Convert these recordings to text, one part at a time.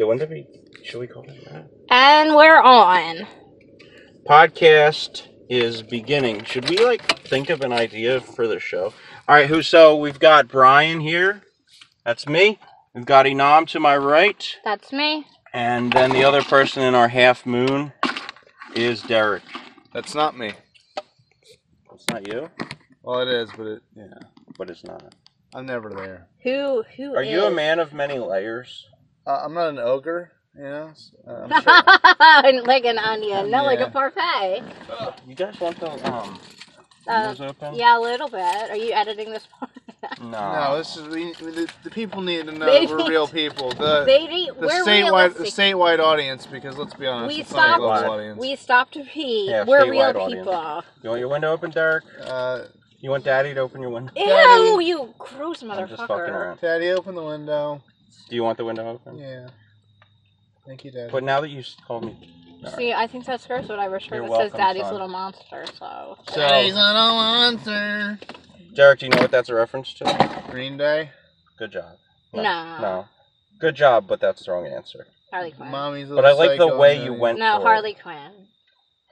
Yeah, wouldn't? Should we call him that? And we're on. Podcast is beginning. Should we like think of an idea for the show? All right, who? So we've got Brian here. That's me. We've got Enam to my right, That's me. and then the other person in our half moon is Derek. That's not me. It's not you, Well, it is, but it, yeah, but it's not. I'm never there. Who? Who Are you a man of many layers? Uh, I'm not an ogre, you know. So uh, I'm sure. like an onion, not like a parfait. You guys want those um Uh, windows open? yeah, a little bit. Are you editing this part? No. No, this is we, the, the people need to know we're real people. The they need, the we're statewide the statewide audience because let's be honest, We it's not a stopped- global audience. we stopped to pee. Yeah, we're real audience. people. You want your window open, Derek? uh, You want Daddy to open your window? Ew, you gross I'm just fucking motherfucker. around. Daddy, open the window. Do you want the window open? Yeah. Thank you, Dad. But now that you called me. See, I think that scares what I wish for. You're It says Daddy's son. Little Monster, so. So, Daddy's little monster. Derek, do you know what that's a reference to? Green Day. Good job. No. No. Good job, but that's the wrong answer. Harley Quinn. Mommy's little But I like the way you went. no, for it. Harley Quinn.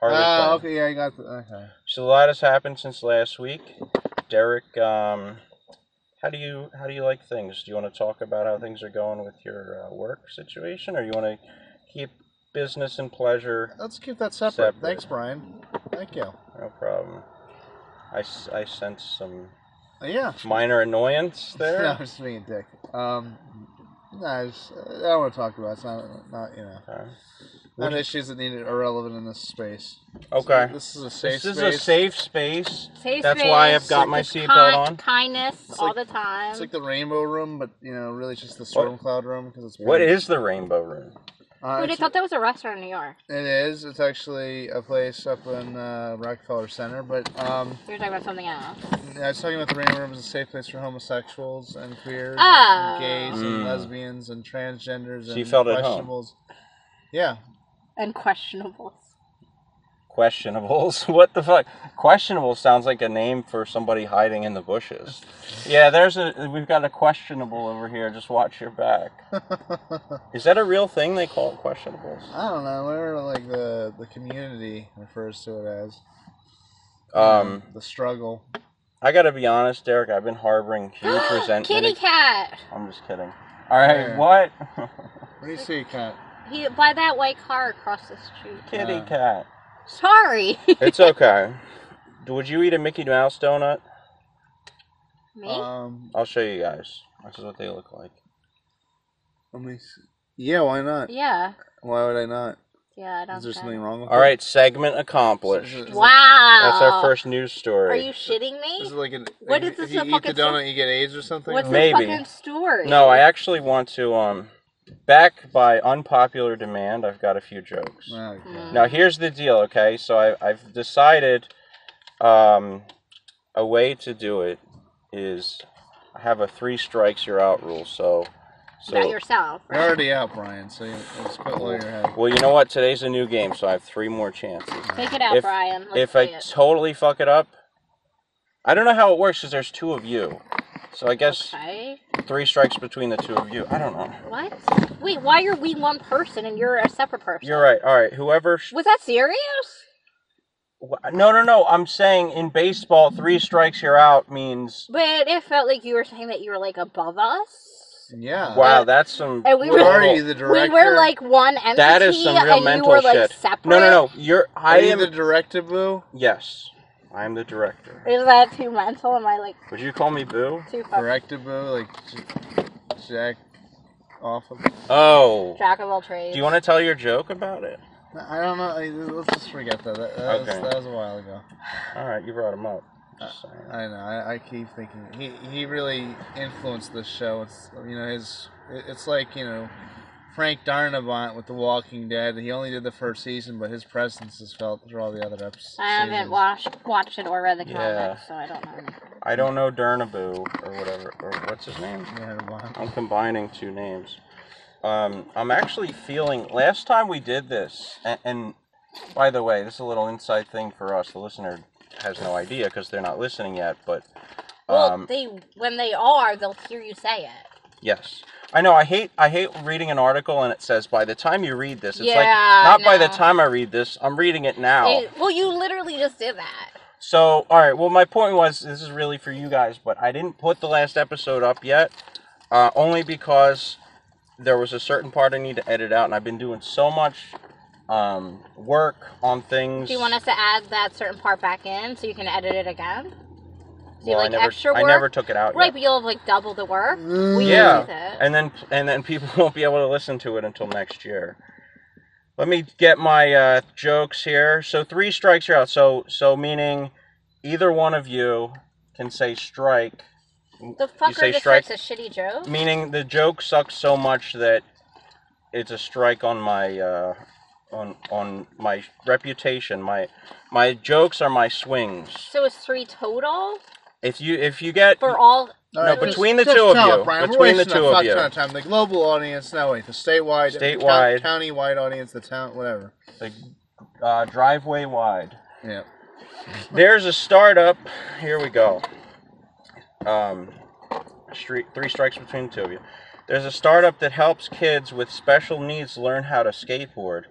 Harley Ah, Quinn. okay, yeah, I got the okay. So a lot has happened since last week. Derek um, how do you how do you like things? Do you want to talk about how things are going with your uh, work situation, or you want to keep business and pleasure? Let's keep that separate. separate. Thanks, Brian. Thank you. No problem. I, I sense some yeah minor annoyance there. I was being dick. Um, no, I, just, I don't want to talk about it. It's not, not you know. Okay and issues that needed irrelevant in this space. Okay. So this is a safe. This is a safe space. Safe That's space. why I've got like my seatbelt on. Kindness it's all like, the time. It's like the rainbow room, but you know, really it's just the storm what? cloud room because it's. What is the rainbow room? Uh, Wait, I thought that was a restaurant in New York. It is. It's actually a place up in uh, Rockefeller Center, but um. You're talking about something else. I was talking about the Rainbow Room as a safe place for homosexuals and queers, oh. gays mm. and hmm. lesbians and transgenders so and you felt At home. Yeah, and questionables. Questionables? What the fuck? Questionable sounds like a name for somebody hiding in the bushes. Yeah, there's a we've got a questionable over here. Just watch your back. Is that a real thing? They call it questionables. I don't know. Whatever, like the the community refers to it as. Um, um the struggle. I gotta be honest, Derek. I've been harboring huge resentment. Kitty cat. I'm just kidding. All right, what? what do you see, cat? He by that white car across the street. Kitty Uh. cat. Sorry. It's okay. Would you eat a Mickey Mouse donut? Me? Um, I'll show you guys. This is what they look like. let me see. Yeah, why not? yeah. Why would I not? Yeah, I don't. Is there something wrong with All it? right, segment accomplished. Wow. That's our first news story. Are you shitting Is it me? like an What if- is this if you a eat the fucking donut, you get AIDS or something? What's this Maybe. fucking story? No, I actually want to um back by unpopular demand, I've got a few jokes. Okay. Hmm. Now, here's the deal, okay? So I, have decided um, a way to do it is I have a three strikes, you're out rule. So. So, About yourself. You're already out, Brian. So you, let's quit while you're ahead. Well, you know what? Today's a new game, so I have three more chances. Take it out, if, Brian. Let's if I it. totally fuck it up, I don't know how it works because there's two of you. So I guess. Okay three strikes between the two of you. I don't know. What? Wait, why are we one person and you're a separate person? You're right. All right. Whoever. Sh- Was that serious? No, no, no. I'm saying in baseball, three strikes you're out means. But it felt like you were saying that you were like above us. Yeah. Wow, that's some. And we were already the director. We were like one entity. That is some real and mental were, shit. Like, separate. No, no, no. You're. I Are am the director, boo. Yes. I am the director. Is that too mental? Am I like Would you call me Boo? too fucking Correctable, like Jack off of. Oh. jack of all trades? Do you want to tell your joke about it? I don't know. Let's just forget that. That, that, Okay. was, that was a while ago. All right, you brought him up. I know. I, I keep thinking he he really influenced the show. It's you know his. it- It's like you know Frank Darnavant with The Walking Dead. He only did the first season, but his presence is felt through all the other episodes. I haven't watched watched it or read the comics, Yeah. so I don't know. I don't know Darnaboo or whatever, or what's his name? Darnavant. I'm combining two names. Um, I'm actually feeling. Last time we did this, and, and by the way, this is a little inside thing for us. The listener has no idea because they're not listening yet. But Well, um, they when they are, they'll hear you say it. yes, I know I hate I hate reading an article and it says by the time you read this, it's yeah, like not no. by the time I read this, I'm reading it now. It, well, you literally just did that. So, all right. Well, my point was this is really for you guys, but I didn't put the last episode up yet, uh, only because there was a certain part I need to edit out, and I've been doing so much um, work on things. Do you want us to add that certain part back in so you can edit it again? So well, like, I, never, I never took it out. Right, yet. but you'll have like double the work. We yeah and then and then people won't be able to listen to it until next year. Let me get my uh, jokes here. So three strikes are out. So so meaning either one of you can say strike. The fucker you say just strike, a shitty joke. Meaning the joke sucks so much that it's a strike on my uh, on on my reputation. My my jokes are my swings. So it's three total. If you if you get for all all no, right, between just, the two of you, Brian, between the two of you, Of time. the global audience, no way. the statewide, statewide, county wide audience, the town, whatever, the uh, driveway wide. Yeah. There's a startup. Here we go. Um, street, three strikes between the two of you. There's a startup that helps kids with special needs learn how to skateboard.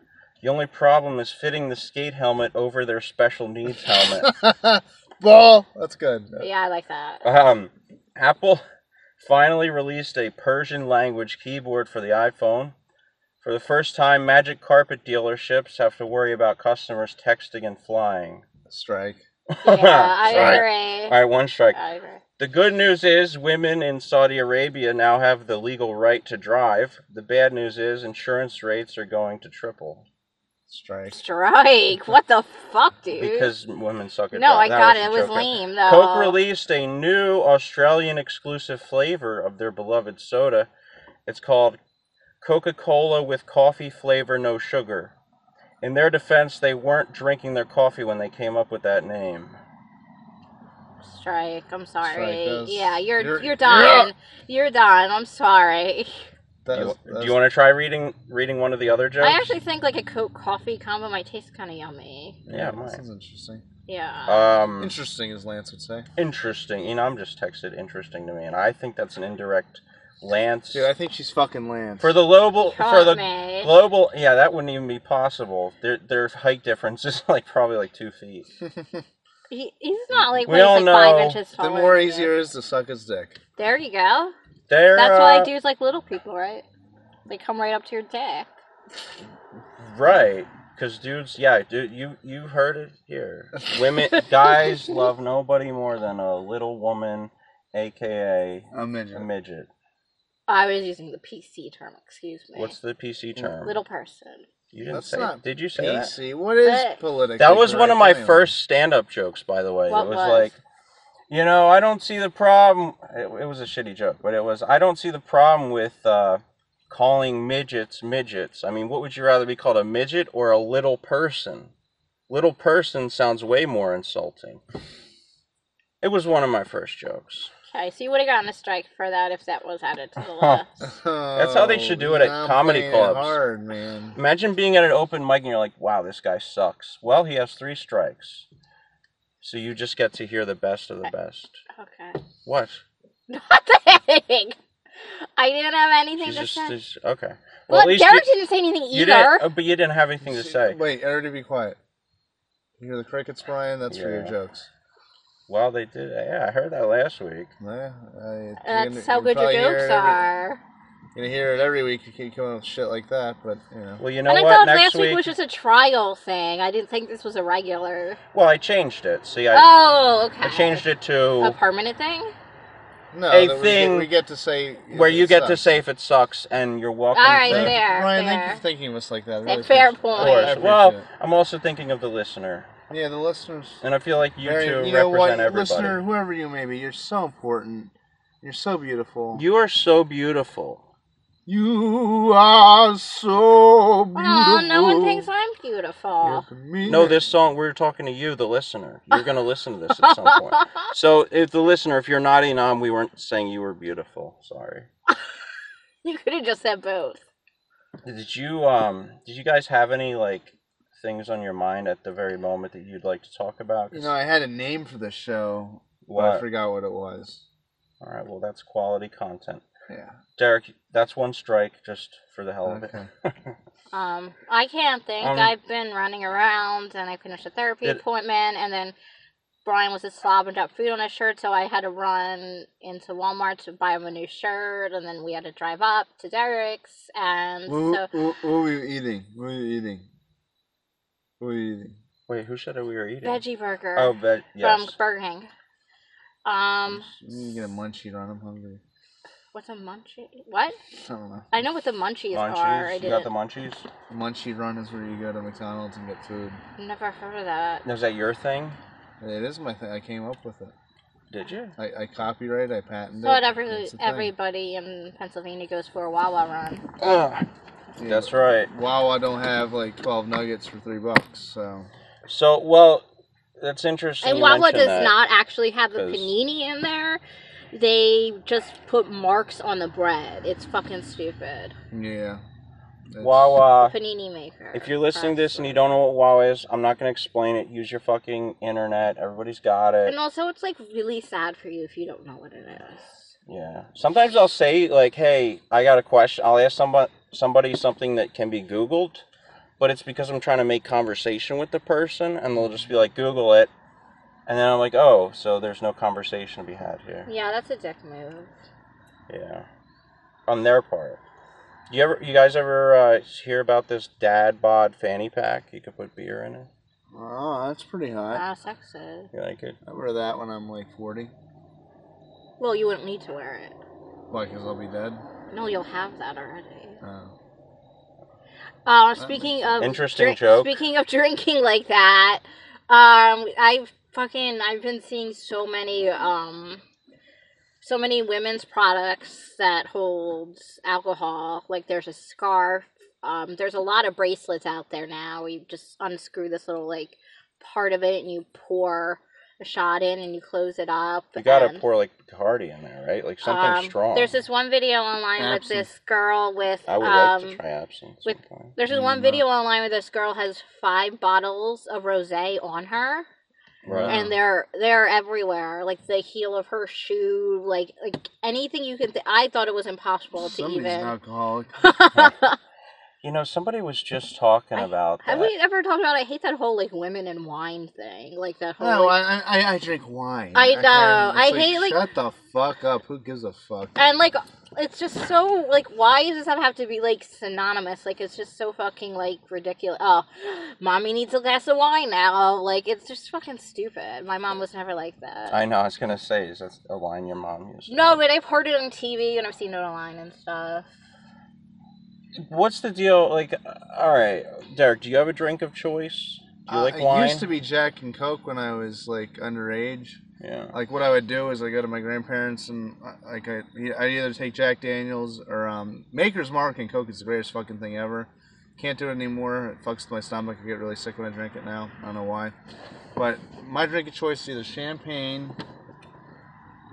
The only problem is fitting the skate helmet over their special needs helmet. Well, That's good. Yeah, I like that. Um, Apple finally released a Persian language keyboard for the iPhone. For the first time, magic carpet dealerships have to worry about customers texting and flying. Strike. Yeah, I agree. All right, one strike. I agree. The good news is women in Saudi Arabia now have the legal right to drive. The bad news is insurance rates are going to triple. Strike. Strike. What the fuck, dude? Because women suck at No, that. I that got it. It was lame, though. Coke released a new Australian exclusive flavor of their beloved soda. It's called Coca Cola with coffee flavor, no sugar. In their defense, they weren't drinking their coffee when they came up with that name. Strike. I'm sorry. Strike yeah, you're you're, you're done. You're done. I'm sorry. That do you, you want to try reading reading one of the other jokes? I actually think like a Coke coffee combo might taste kind of yummy. Yeah, yeah this might. is interesting. Yeah. Um, interesting, as Lance would say. Interesting. You know, I'm just texted interesting to me, and I think that's an indirect Lance. Dude, I think she's fucking Lance. For the global, for the me. global, yeah, that wouldn't even be possible. Their their height difference is like probably like two feet. he, he's not like we all like know. five inches. The more easier it is to suck his dick. There you go. They're, That's why uh, dudes like little people, right? They come right up to your dick. Right. Because dudes, yeah, dude, you you heard it here. Women, guys love nobody more than a little woman, aka a midget. A midget. I was using the PC term. Excuse me. What's the PC term? Little person. You didn't That's say. Not did you say PC? That? What is political? That was one of my anyway. first stand-up jokes, by the way. What it was, was? like you know, I don't see the problem. It, it, was a shitty joke, but it was, I don't see the problem with uh, calling midgets midgets. I mean, what would you rather be called, a midget or a little person? Little person sounds way more insulting. It was one of my first jokes. Okay, so you would have gotten a strike for that if that was added to the list. That's how they should do it at oh, comedy clubs. Hard, man. Imagine being at an open mic and you're like, "Wow, this guy sucks." Well, he has three strikes. So you just get to hear the best of the best. Okay. What? Nothing. I didn't have anything to just, say. Okay. Well, well Derek you, didn't say anything either. You didn't, oh, but you didn't have anything to say. Wait, everybody be quiet. You hear the crickets, Brian? That's yeah. for your jokes. Well, they did. Yeah, I heard that last week. Yeah, I, That's how good your jokes are gonna hear it every week. You keep coming with shit like that, but you know. Well, you know and what? I thought Next last week, was just a trial thing. I didn't think this was a regular. Well, I changed it. See, I oh okay. I changed it to a permanent thing. No, a thing we get, we get, to say where you get sucks. to say if it sucks, and you're welcome. All right, there. Ryan, fair. thank you for thinking of us like that. Really fair point. Of course. Well, I'm also thinking of the listener. Yeah, the listeners. And I feel like you Mary, two you represent know what? everybody. Listener, whoever you may be, you're so important. You're so beautiful. You are so beautiful. You are so beautiful. Oh, no one thinks I'm beautiful. No, this song, we're talking to you, the listener. You're going to listen to this at some point. So, if the listener, if you're nodding on, we weren't saying you were beautiful. Sorry. you could have just said both. Did you, um, did you guys have any, like, things on your mind at the very moment that you'd like to talk about? You know, I had a name for the show, what? but I forgot what it was. All right, well, that's quality content. Yeah. Derek, that's one strike just for the hell of it. um, I can't think. Um, I've been running around and I finished a therapy it, appointment and then Brian was just slobbing up food on his shirt, so I had to run into Walmart to buy him a new shirt and then we had to drive up to Derek's and what, so what, what were you eating? What were you eating? What were you eating? Wait, who said we were eating? Veggie burger. Oh, veg. Yes. From Burger King. Um. You get a munchie on. I'm hungry. What's a munchie? What? I don't know. I know what the munchies, munchies. are. I you got the munchies? Munchie Run is where you go to McDonald's and get food. Never heard of that. Was that your thing? It is my thing. I came up with it. Did you? I, I copyrighted. I patented. So it. every, thing. everybody in Pennsylvania goes for a Wawa run. Ugh. Yeah, That's right. Wawa don't have like twelve nuggets for three bucks. So So, well, that's interesting. And Wawa does that. not actually have the panini in there they just put marks on the bread. It's fucking stupid. Yeah. That's... Wawa. Uh, Panini maker. If you're listening to this and you don't know what Wawa is, I'm not gonna explain it. Use your fucking internet. Everybody's got it. And also, it's like really sad for you if you don't know what it is. Yeah. Sometimes I'll say like, "Hey, I got a question." I'll ask somebody somebody something that can be Googled, but it's because I'm trying to make conversation with the person, and they'll just be like, "Google it," And then I'm like, oh, so there's no conversation to be had here. Yeah, that's a dick move. Yeah, on their part. You ever, you guys ever uh, hear about this dad bod fanny pack? You could put beer in it. Oh, that's pretty hot. Ah, sexy. You like it? I wear that when I'm like 40. Well, you wouldn't need to wear it. Why? Because I'll be dead. No, you'll have that already. Oh. Uh, speaking of interesting joke. Speaking of drinking like that, um, I've fucking I've been seeing so many um so many women's products that holds alcohol. Like there's a scarf. Um, there's a lot of bracelets out there now. You just unscrew this little like part of it and you pour a shot in and you close it up. You gotta and, pour like Bacardi in there, right? Like something um, strong. There's this one video online absinthe. with this girl with. I would um, like to um, try absinthe. With, there's this mm, one video online where this girl has five bottles of rosé on her Right. And they're they're everywhere, like the heel of her shoe, like like anything you can. Th- I thought it was impossible Somebody's to even. An alcoholic. You know, somebody was just talking I, about. Have that. we ever talked about? I hate that whole like women and wine thing, like that whole. No, like, I, I, I drink wine. I know. I, I like, hate like shut the fuck up. Who gives a fuck? And like, it's just so like, why does that have to be like synonymous? Like, it's just so fucking like ridiculous. Oh, mommy needs a glass of wine now. Like, it's just fucking stupid. My mom was never like that. I know. I was gonna say, is that a line your mom used? No, but I've heard it on TV and I've seen it online and stuff what's the deal? Like, uh, all right, Derek, do you have a drink of choice? Do you uh, like wine? It used to be Jack and Coke when I was like underage. Yeah. Like what I would do is I go to my grandparents and uh, like I I either take Jack Daniels or um, Maker's Mark and Coke is the greatest fucking thing ever. Can't do it anymore. It fucks my stomach. I get really sick when I drink it now. I don't know why. But my drink of choice is either champagne,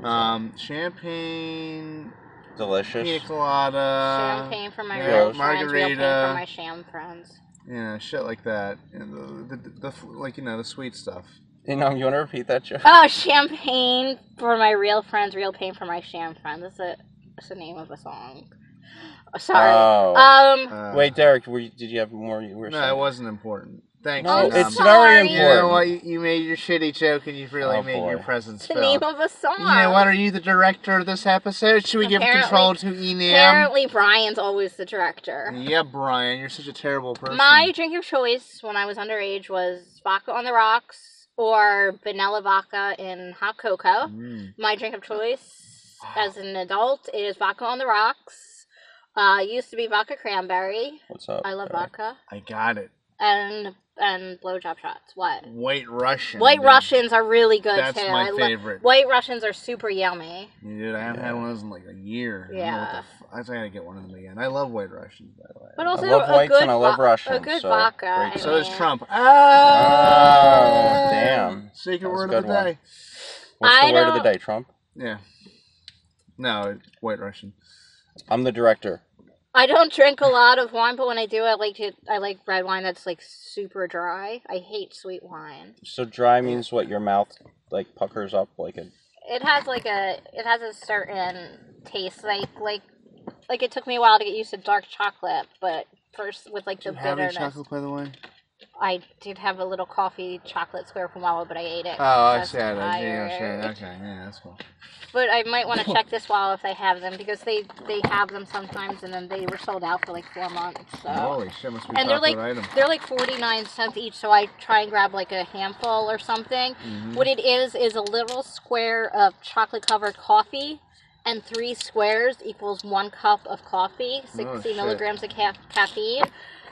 um, champagne, Delicious. Pina colada. Champagne for my yeah. real margarita. For my sham friends. Yeah, shit like that. And the, the, the, the like you know the sweet stuff. You know, you want to repeat that joke? Oh, champagne for my real friends, real pain for my sham friends. That's. That's the name of the song. Sorry. Oh. Um. Uh, Wait, Derek, you, did you have more? You were no, saying? it wasn't important. Thanks. Oh, no, it's very important. You know what? You, made your shitty joke, and you've really oh, made boy. your presence felt. The name of a song. You know what? Are you the director of this episode? Should we apparently, give control to Enam? Apparently, Brian's always the director. Yeah, Brian, you're such a terrible person. My drink of choice when I was underage was vodka on the rocks or vanilla vodka in hot cocoa. Mm. My drink of choice ah. as an adult is vodka on the rocks. Uh, used to be vodka cranberry. What's up? I love Barry? vodka. I got it. And and blowjob shots. What? White Russian. White dude. Russians are really good That's too. my I favorite. Lo- White Russians are super yummy. Dude, I haven't had one of those in like a year. Yeah. I, f- I gotta get one of them again. I love White Russians, by the way. But also, I love a whites good and I love vo- Russians. A good so vodka. So is Trump. Oh, oh damn. Secret word of the one. day. What's I the word of the day, Trump? Yeah. No, White Russian. I'm the director. I don't drink a lot of wine, but when I do, I like to. I like red wine that's like super dry. I hate sweet wine. So dry means what? Your mouth like puckers up like a. It has like a. It has a certain taste. Like like like it took me a while to get used to dark chocolate, but first with like the Do you have any chocolate, by the way? I did have a little coffee chocolate square from Wawa, but I ate it. Oh, I see. Yeah, okay, yeah, that's cool. But I might want to check this Wawa if they have them because they they have them sometimes, and then they were sold out for like four months. So. Holy shit, must be and they're like item. they're like forty nine cents each, so I try and grab like a handful or something. Mm-hmm. What it is is a little square of chocolate covered coffee and three squares equals one cup of coffee, 60 oh, milligrams of ca- caffeine.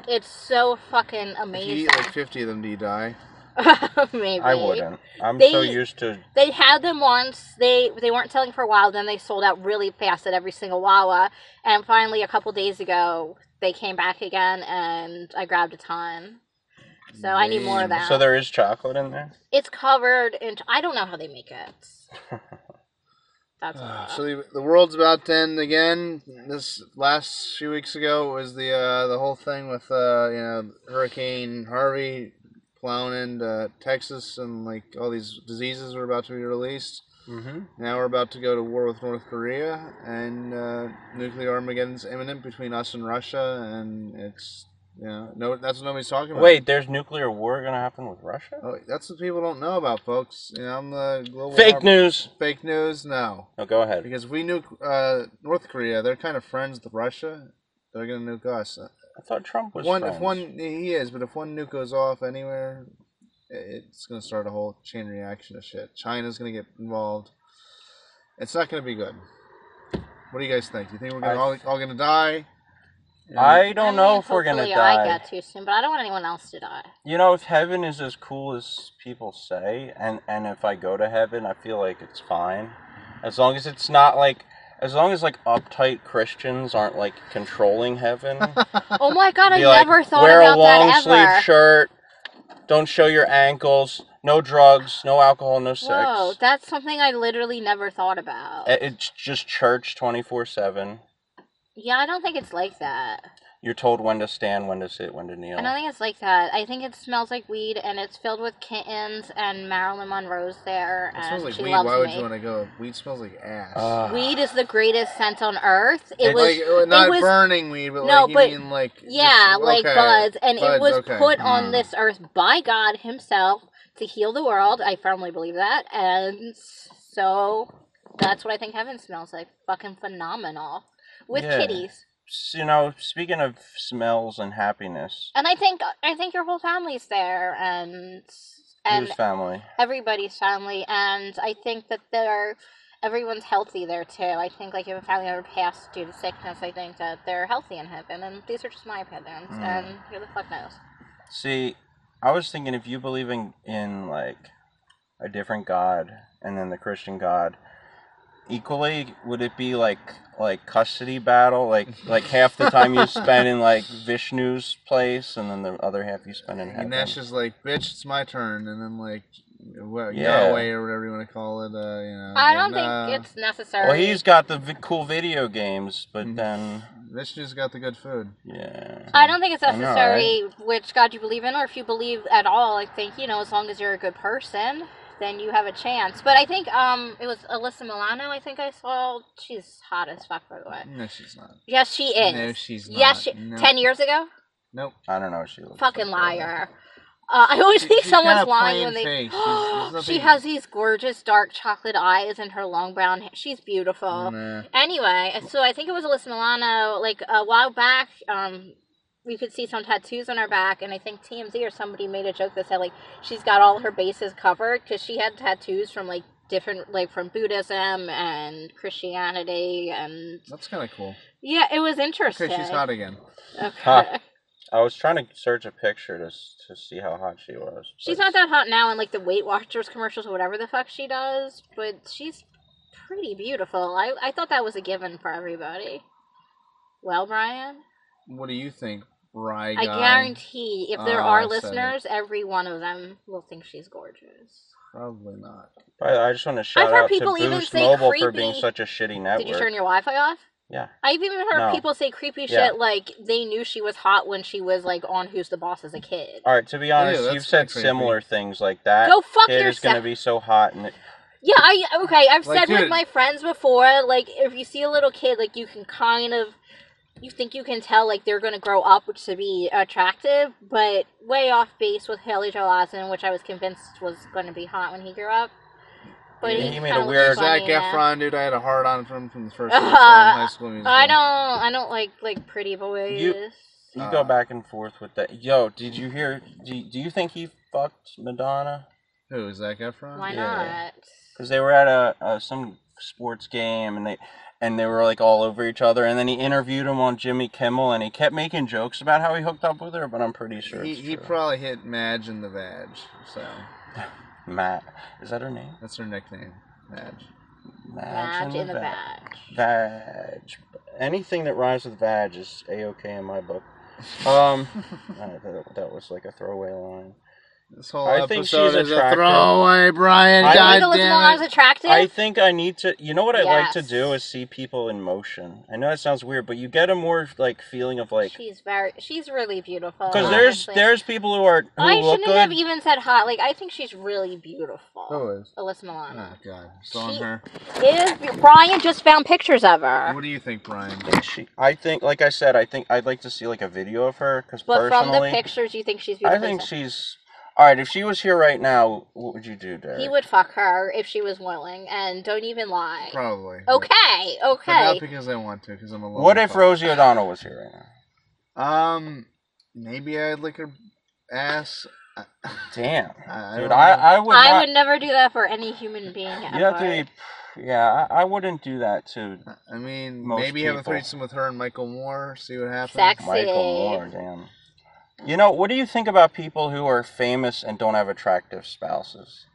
It's so fucking amazing. If you eat like 50 of them, do you die? Maybe. I wouldn't. I'm they, so used to. They had them once. They they weren't selling for a while. Then they sold out really fast at every single Wawa. And finally, a couple days ago, they came back again, and I grabbed a ton. So Damn. I need more of that. So there is chocolate in there. It's covered in. I don't know how they make it. That's uh, so the, the world's about to end again. This last few weeks ago was the uh, the whole thing with uh, you know Hurricane Harvey plowing into Texas and like all these diseases were about to be released. Mm-hmm. Now we're about to go to war with North Korea, and uh, nuclear Armageddon's imminent between us and Russia, and it's yeah, no, that's what nobody's talking about. Wait, there's nuclear war going to happen with Russia? Oh, that's what people don't know about, folks. You know, I'm the global fake news. Fake news. No. No, go ahead. Because we nuke uh, North Korea. They're kind of friends with Russia. They're going to nuke us. I thought Trump was one. Friends. If one, he is, but if one nuke goes off anywhere, it's going to start a whole chain reaction of shit. China's going to get involved. It's not going to be good. What do you guys think? Do you think we're all, all going to die? I don't I mean, know if we're gonna die. I get too soon, but I don't want anyone else to die. You know, if heaven is as cool as people say, and and if I go to heaven, I feel like it's fine, as long as it's not like. As long as like uptight Christians aren't like controlling heaven. oh my god, I like, never thought wear a long sleeve shirt. Don't show your ankles. No drugs. No alcohol. No sex. Whoa, that's something I literally never thought about. It's just church twenty four seven. Yeah, I don't think it's like that. You're told when to stand, when to sit, when to kneel. I don't think it's like that. I think it smells like weed, and it's filled with kittens, and Marilyn Monroe's there, It and smells like she weed. loves Why would you want to go? Weed smells like ass. Uh, Weed is the greatest scent on earth. It was, like, not it was, burning weed, but No, like you but- mean like yeah, just- like buds, and it was okay. put on hmm. this earth by God Himself to heal the world. I firmly believe that, and so that's what I think heaven smells like. Fucking phenomenal with yeah. kitties. You know, speaking of smells and happiness, and I think I think your whole family's there, and and His family, everybody's family, and I think that they're everyone's healthy there too. I think like if a family ever passed due to sickness, I think that they're healthy in heaven, and these are just my opinions, mm. and who the fuck knows. See, I was thinking if you believe in in like a different God and then the Christian God, equally? Would it be like like custody battle? Like like half the time you spend in like Vishnu's place, and then the other half you spend in heaven. And that's just like, bitch, it's my turn, and then like what, yeah. Yahweh or whatever you want to call it. Uh, you know, I don't think uh, it's necessary. Well, he's got the vi- cool video games, but mm-hmm. then Vishnu's got the good food. Yeah. I don't think it's necessary know, right? which God you believe in, or if you believe at all. I think you know, as long as you're a good person then you have a chance. But I think um, it was Alyssa Milano. I think I saw. She's hot as fuck, by the way. No, she's not. Yes, she is. No, she's not. Yes, she, ten years ago. Nope. I don't know. She looks fucking like liar. Uh, I always she, think someone's lying when they. She's, she has these gorgeous dark chocolate eyes and her long brown hair. She's beautiful. Nah. Anyway, so I think it was Alyssa Milano like a while back. Um, we could see some tattoos on her back and i think tmz or somebody made a joke that said like she's got all her bases covered because she had tattoos from like different like from buddhism and christianity and that's kind of cool yeah it was interesting okay she's hot again okay huh. I was trying to search a picture to to see how hot she was. She's not that hot now in like the Weight Watchers commercials or whatever the fuck she does, but she's pretty beautiful. I I thought that was a given for everybody. Well, Brian, what do you think? Rygon. I guarantee if there uh, are listeners, every one of them will think she's gorgeous. Probably not. I, I just want to shout I've heard out people to even Boost say Mobile creepy... for being such a shitty network. Did you turn your Wi-Fi off? Yeah. I've even heard no. people say creepy yeah. shit like they knew she was hot when she was like on Who's the Boss as a kid. All right, to be honest, Ew, you've said creepy. similar things like that. Go fuck kid yourself. is going to be so hot and. It... Yeah, I okay. I've like, said dude. with my friends before, like if you see a little kid, like you can kind of you think you can tell like they're going to grow up, to be attractive, but way off base with Haley Joel Osment, which I was convinced was going to be hot when he grew up. But yeah, he, he made a weird Zac Efron dude. I had a hard on for him from the first uh, time high school musical. I don't, I don't like like pretty boys. You, you uh, go back and forth with that. Yo, did you hear? Do, do you think he fucked Madonna? Who Zac Efron? Why yeah. not? Because they were at a, a some sports game and they and they were like all over each other. And then he interviewed him on Jimmy Kimmel, and he kept making jokes about how he hooked up with her, but I'm pretty sure he, he probably hit Madge in the vag. So Matt, is that her name? That's her nickname, Madge. Madge, Madge in the, the vag. Vag. Anything that rhymes with vag is a okay in my book. Um, that, that was like a throwaway line. This whole I think she's is a attractive. throwaway, Brian. I- God think Elizabeth damn it. attractive. I think I need to. You know what I like to do is see people in motion. I know that sounds weird, but you get a more like feeling of like she's very, she's really beautiful. because there's there's people who are who I look shouldn't have even said hot. Like I think she's really beautiful. Who is? Alyssa Oh Milano. God, Saw She- her. Is Brian just found pictures of her? What do you think, Brian? She, I think, like I said, I think I'd like to see like a video of her because But from the personally, pictures, you think she's beautiful. I think she's all right, if she was here right now, what would you do, Derek? He would fuck her if she was willing, and don't even lie. Probably. Okay, okay. But not because I want to, because I'm a. What if fuck. Rosie O'Donnell was here right now? Um, maybe I'd lick her ass. Damn, I, dude, I, I, would. I not... would never do that for any human being. Ever. Have to be, yeah, I, I, wouldn't do that too. I mean, maybe people. have a threesome with her and Michael Moore. See what happens. Sexy. Michael Moore, damn. You know, what do you think about people who are famous and don't have attractive spouses?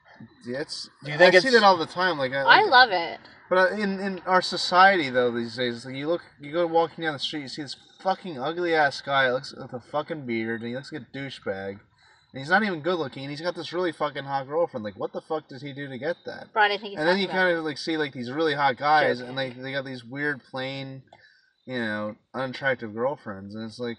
It's. Do you think I it's... see that all the time? Like I, like, I love it. But uh, in in our society though these days, like you look, you go walking down the street, you see this fucking ugly ass guy looks with a fucking beard, and he looks like a douchebag. And he's not even good looking, and he's got this really fucking hot girlfriend. Like, what the fuck did he do to get that? Right, I think. and then you kind of like see like these really hot guys, Joking. and like they got these weird plain, you know, unattractive girlfriends, and it's like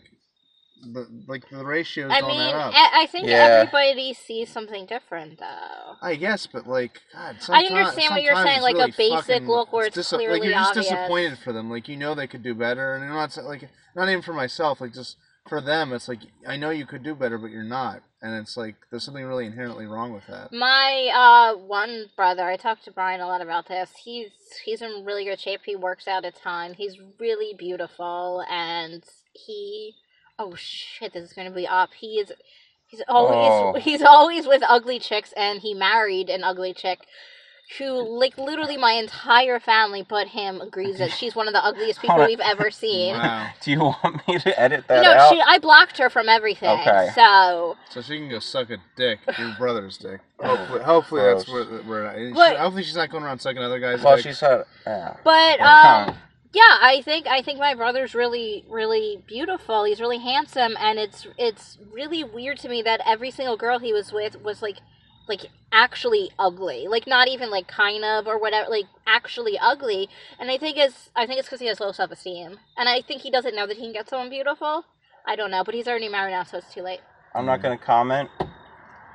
the like the ratios. I mean, I, I think yeah. everybody sees something different, though. I guess, but like, God, I understand what you're saying. Like really a basic look where it's, it's dis- clearly like, you're just obvious. disappointed for them. Like you know they could do better, and you're not like not even for myself. Like just for them, it's like I know you could do better, but you're not, and it's like there's something really inherently wrong with that. My uh, one brother, I talked to Brian a lot about this. He's he's in really good shape. He works out a ton. He's really beautiful, and he oh shit, this is gonna be up. He is he's always oh. he's always with ugly chicks and he married an ugly chick who like literally my entire family but him agrees that she's one of the ugliest people we've ever seen. Wow. Do you want me to edit that? No, out? she I blocked her from everything. Okay. So So she can go suck a dick, your brother's dick. Oh. Hopefully, hopefully oh, that's where. we're. But, she, hopefully she's not going around sucking other guys' well, dick. she's not. yeah. But um yeah i think i think my brother's really really beautiful. He's really handsome and it's it's really weird to me that every single girl he was with was like like actually ugly. Like not even like kind of or whatever like actually ugly. And i think it's i think it's because he has low self-esteem. And i think he doesn't know that he can get someone beautiful. I don't know but he's already married now so it's too late. I'm not going to comment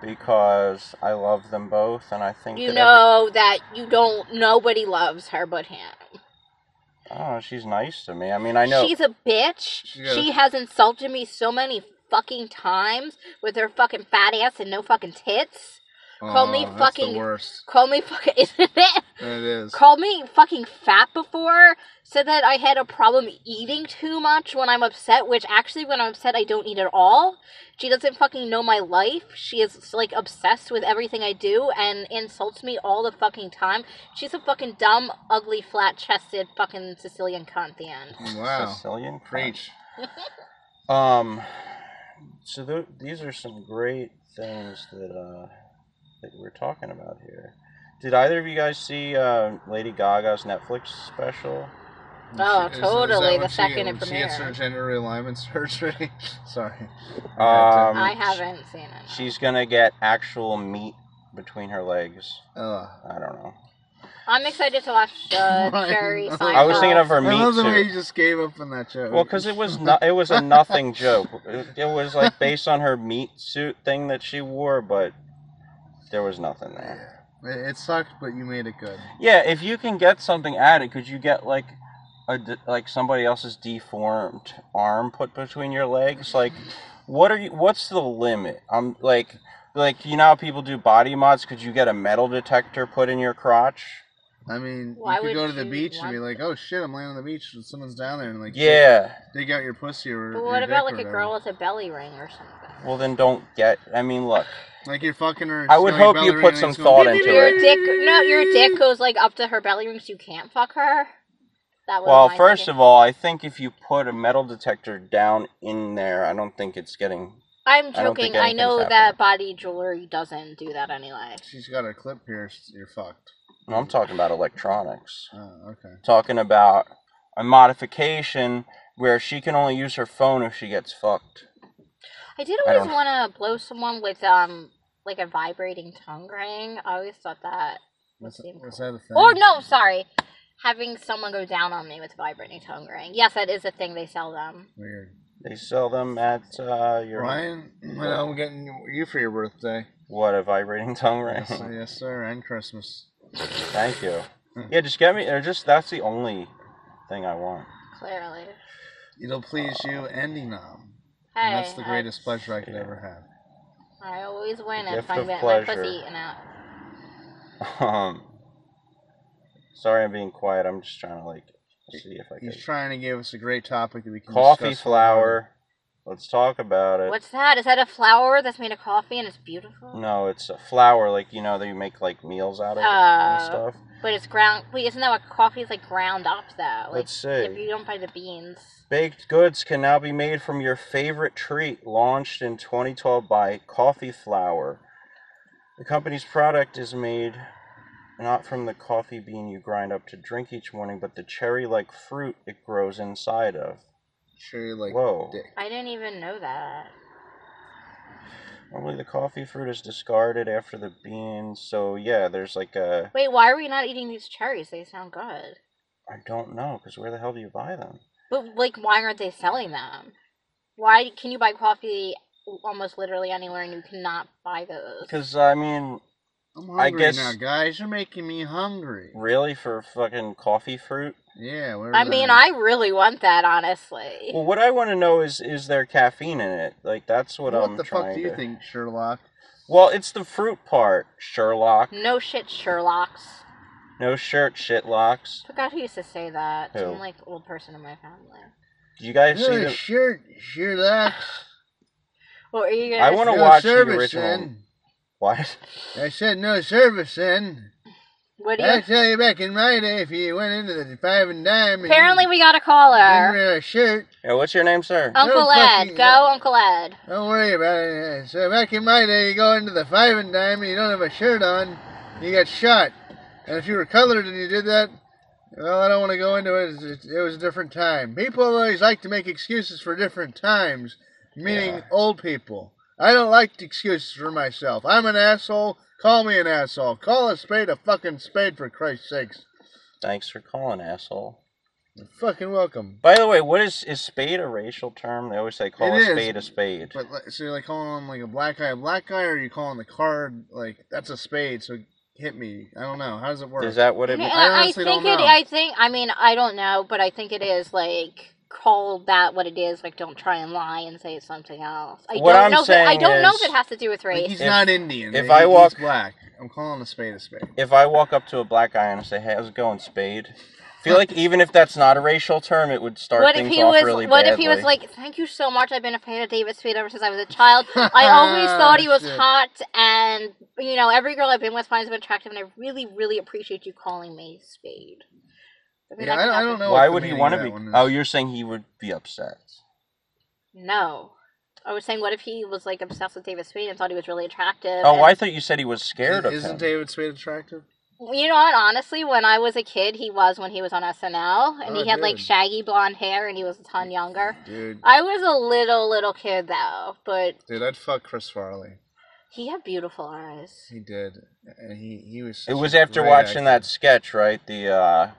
because i love them both and i think you that know every- that you don't nobody loves her but him. Oh, she's nice to me. I mean, I know she's a bitch. She, she has insulted me so many fucking times with her fucking fat ass and no fucking tits. Call oh, me fucking. Call me fucking. Isn't it? It is. Call me fucking fat before. Said that I had a problem eating too much when I'm upset, which actually, when I'm upset, I don't eat at all. She doesn't fucking know my life. She is like obsessed with everything I do and insults me all the fucking time. She's a fucking dumb, ugly, flat chested fucking Sicilian cunt. The end. Wow. Sicilian preach. um. So th- these are some great things that. uh that we're talking about here. Did either of you guys see uh, Lady Gaga's Netflix special? Oh, is, totally. Is the second she, it premiered. She gender realignment surgery. Sorry. Um, I haven't seen it. She's going to get actual meat between her legs. Ugh. I don't know. I'm excited to watch uh, Jerry I was thinking of her meat I love the way you just gave up on that joke. Well, because it was no, it was a nothing joke. It, it, was like based on her meat suit thing that she wore, but there was nothing there. Yeah. It sucked, but you made it good. Yeah, if you can get something added, could you get like a like somebody else's deformed arm put between your legs? Like, what are you? What's the limit? I'm like, like you know how people do body mods. Could you get a metal detector put in your crotch? I mean, Why you could go to the beach and be like, "Oh shit, I'm laying on the beach and someone's down there," and like, yeah, dig out your pussy or. But what about like a girl with a belly ring or something? Well, then don't get. I mean, look. Like you're fucking her. I would hope you put some thought into your it. dick. No, your dick goes like up to her belly ring, so you can't fuck her. That well, first thinking. of all, I think if you put a metal detector down in there, I don't think it's getting. I'm joking. I, I know happening. that body jewelry doesn't do that anyway. She's got a clip pierced. You're fucked. No, I'm talking about electronics. Oh, okay. Talking about a modification where she can only use her phone if she gets fucked. I did always want to blow someone with um like a vibrating tongue ring. I always thought that was, the cool. thing? Or no, sorry, having someone go down on me with a vibrating tongue ring. Yes, that is a thing they sell them. Weird. They sell them at uh, your. Ryan, well. I'm getting you for your birthday. What a vibrating tongue ring! Yes, yes sir, and Christmas. Thank you. yeah, just get me. Or just that's the only thing I want. Clearly. It'll please uh, you and Enam. Hey, and that's the greatest pleasure I could yeah. ever have. I always win if I get pleasure. my pussy eaten out. Um, sorry I'm being quiet. I'm just trying to like see if I. He's trying to give us a great topic that we can. Coffee flour. Let's talk about it. What's that? Is that a flower that's made of coffee and it's beautiful? No, it's a flour like you know that you make like meals out of uh, and oh. stuff. But it's ground. Wait, isn't that what coffee is like ground up though? Like, Let's see. If you don't buy the beans. Baked goods can now be made from your favorite treat, launched in 2012 by Coffee Flour. The company's product is made not from the coffee bean you grind up to drink each morning, but the cherry like fruit it grows inside of sure, like, Whoa. dick. I didn't even know that. Normally, the coffee fruit is discarded after the beans, so yeah, there's like a. Wait, why are we not eating these cherries? They sound good. I don't know, because where the hell do you buy them? But, like, why aren't they selling them? Why can you buy coffee almost literally anywhere and you cannot buy those? Because, I mean, I'm hungry I guess, now, guys. You're making me hungry. Really, for fucking coffee fruit? Yeah. I mean, I really want that, honestly. Well, what I want to know is, is there caffeine in it? Like, that's what I'm. What the fuck do you to... think, Sherlock? Well, it's the fruit part, Sherlock. No shit, Sherlocks. No shirt, shitlocks. Forgot who used to say that. Who? Some like old person in my family. Do you guys no see the shirt, Sherlocks? what are you guys? I want to watch the original. Then. What? I said no service then. What do you? I tell you, back in my day, if you went into the five and dime, apparently and we got a didn't caller. wear a shirt. Yeah, what's your name, sir? Uncle No Ed, go, Uncle Ed. Don't worry about it. So back in my day, you go into the five and dime and you don't have a shirt on, you get shot. And if you were colored and you did that, well, I don't want to go into it. It, it was a different time. People always like to make excuses for different times, meaning Yeah. old people. I don't like excuses for myself. I'm an asshole. Call me an asshole. Call a spade a fucking spade for Christ's sakes. Thanks for calling, asshole. You're fucking welcome. By the way, what is is spade a racial term? They always say call It a is, spade a spade. But so you're like calling like a black guy a black guy, or are you calling the card like that's a spade? So hit me. I don't know. How does it work? Is that what it means? I I think don't it. know. I think. I mean, I don't know, but I think it is like call that what it is. Like, don't try and lie and say it's something else. I What don't I'm know. If it, I don't know if it has to do with race. he's If- not Indian. if I walk- he's black, I'm calling a spade a spade. If I walk up to a black guy and I say, "Hey, how's it going, Spade?" I feel like even if that's not a racial term, it would start What if things he off was? really what if he was like, "Thank you so much. I've been a fan of David Spade ever since I was a child. I always thought he was hot, and you know, every girl I've been with finds him attractive, and I really, really appreciate you calling me Spade." Yeah, I, don't, I don't know. Why would he want to be? Oh, you're saying he would be upset. No. I was saying, what if he was like obsessed with David Spade and thought he was really attractive? Oh, and... I thought you said he was scared of Isn't him. David Spade attractive? You know what? Honestly, when I was a kid, he was when he was on SNL, and oh, he had dude. like shaggy blonde hair, and he was a ton younger. Dude, I was a little little kid though, but dude, I'd fuck Chris Farley. He had beautiful eyes. He did, and he he was. it was after watching actor. that sketch, right? The uh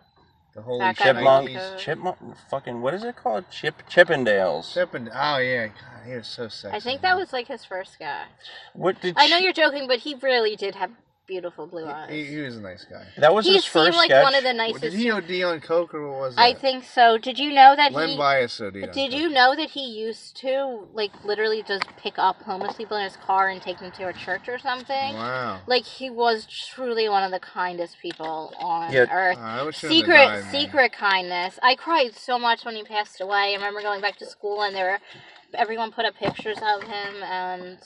the holy chipmunks, chipmunk, fucking what is it called? Chip Chippendales. Oh yeah, God, he was so sexy. I think that was like his first guy. What did? I know you're joking, but he really did have beautiful blue eyes. He, he was a nice guy. That was he his first like one of the nicest. Did he OD on coke or what was it? I think so. Did you know that Len he, Bias OD Did coke. you know that he used to like literally just pick up homeless people in his car and take them to a church or something? Wow. Like he was truly one of the kindest people on yeah. earth. Uh, secret died, secret kindness. I cried so much when he passed away. I remember going back to school and there were everyone put up pictures of him and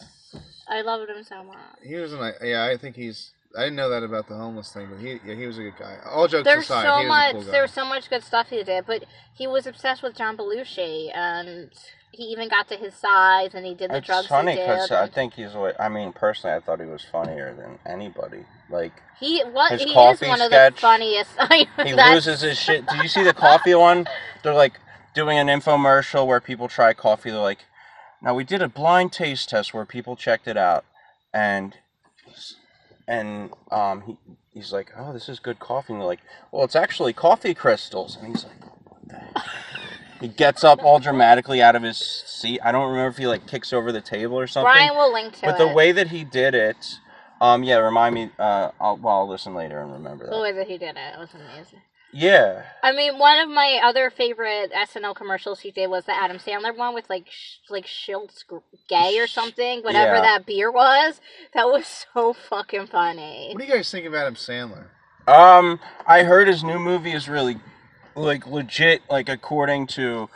I loved him so much. He was a nice, yeah. I think he's. I didn't know that about the homeless thing, but he yeah, he was a good guy. All jokes There's aside, so he was much. A cool guy. There was so much good stuff he did, but he was obsessed with John Belushi, and he even got to his size, and he did the it's drugs. It's funny because I think he's. I mean, personally, I thought he was funnier than anybody. Like he what his he coffee is one sketch, of the funniest. he loses his shit. Did you see the coffee one? They're like doing an infomercial where people try coffee. They're like now we did a blind taste test where people checked it out, and and um, he, he's like, "Oh, this is good coffee." And they're like, "Well, it's actually coffee crystals." And he's like, "What the?" Heck? he gets up all dramatically out of his seat. I don't remember if he like kicks over the table or something. Brian will link to but it. But the way that he did it, um, yeah, remind me. Uh, I'll, well, I'll listen later and remember that. The way that he did it, it was amazing. Yeah. I mean, one of my other favorite SNL commercials he did was the Adam Sandler one with like sh- like Schultz Gay or something, whatever yeah. that beer was. That was so fucking funny. What do you guys think of Adam Sandler? Um, I heard his new movie is really like legit. Like according to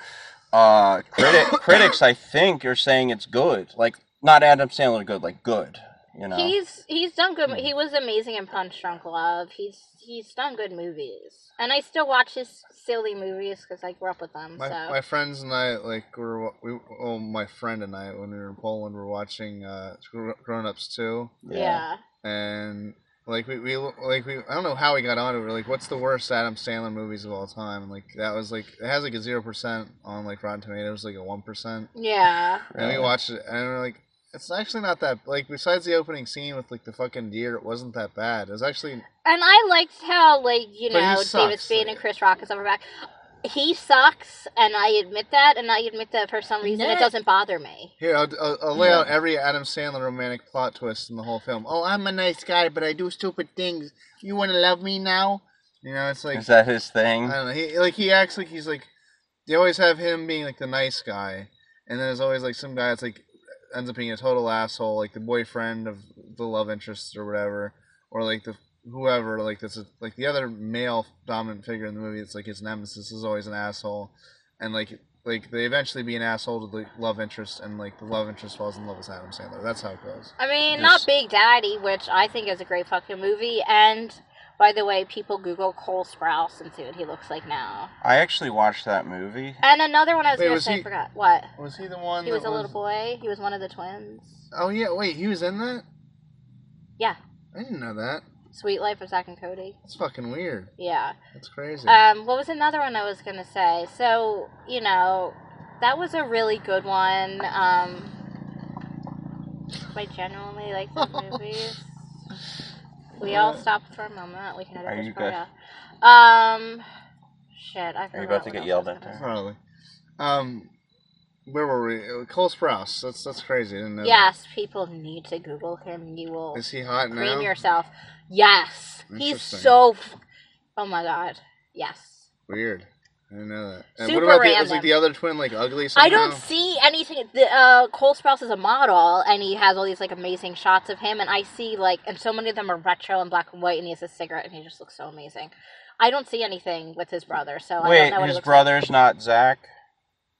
uh critic critics, I think are saying it's good. Like not Adam Sandler good, like good. You know, he's he's done good. Hmm. He was amazing in Punch Drunk Love. He's he's done good movies, and I still watch his silly movies because I grew up with them. My, so. my friends and I like we were we oh my friend and I when we were in Poland we were watching uh, Grown Ups too. Yeah. yeah. And like we, we like we I don't know how we got on it. We're like, what's the worst Adam Sandler movies of all time? Like that was like it has like a zero percent on like Rotten Tomatoes, like a one percent. Yeah. And we watched it and we're like, it's actually not that like besides the opening scene with like the fucking deer, it wasn't that bad. It was actually And I liked how like, you know, sucks, David Spade like... and Chris Rock is over back. He sucks, and I admit that, and I admit that for some reason yeah. it doesn't bother me. Here, I'll, I'll, I'll lay yeah. out every Adam Sandler romantic plot twist in the whole film. Oh, I'm a nice guy, but I do stupid things. You want to love me now? You know, it's like is that his thing? I don't know. He like he acts like he's like they always have him being like the nice guy, and then there's always like some guy that's like ends up being a total asshole, like the boyfriend of the love interest or whatever, or like the whoever, like this, like the other male dominant figure in the movie. It's like his nemesis is always an asshole, and like like they eventually be an asshole to the love interest, and like the love interest falls in love with Adam Sandler. That's how it goes. I mean, Just... not Big Daddy, which I think is a great fucking movie, and by the way, people Google Cole Sprouse and see what he looks like now. I actually watched that movie. And another one I was wait, gonna was say, he, I forgot. What? Was he the one? He was a was... little boy. He was one of the twins. Oh yeah, wait, he was in that. Yeah. I didn't know that. Suite Life of Zack and Cody. It's fucking weird. Yeah. That's crazy. Um, what was another one I was gonna say? So you know, that was a really good one. Um, I generally like the movies we all stopped for a moment. We can edit Are this you part good? out. Um, shit. I Are you about to get yelled at? there? Probably. Um, where were we? Uh, Cole Sprouse. That's that's crazy. Didn't know. Yes, people need to Google him. You will Is he hot cream yourself. Yes, he's so. F- oh my god. Yes. Weird. I know that. And Super what about the, is, like the other twin like ugly? Somehow? I don't see anything. The, uh, Cole Sprouse is a model, and he has all these like amazing shots of him, and I see like, and so many of them are retro and black and white, and he has a cigarette, and he just looks so amazing. I don't see anything with his brother, so wait, I don't know his brother's like. not Zach.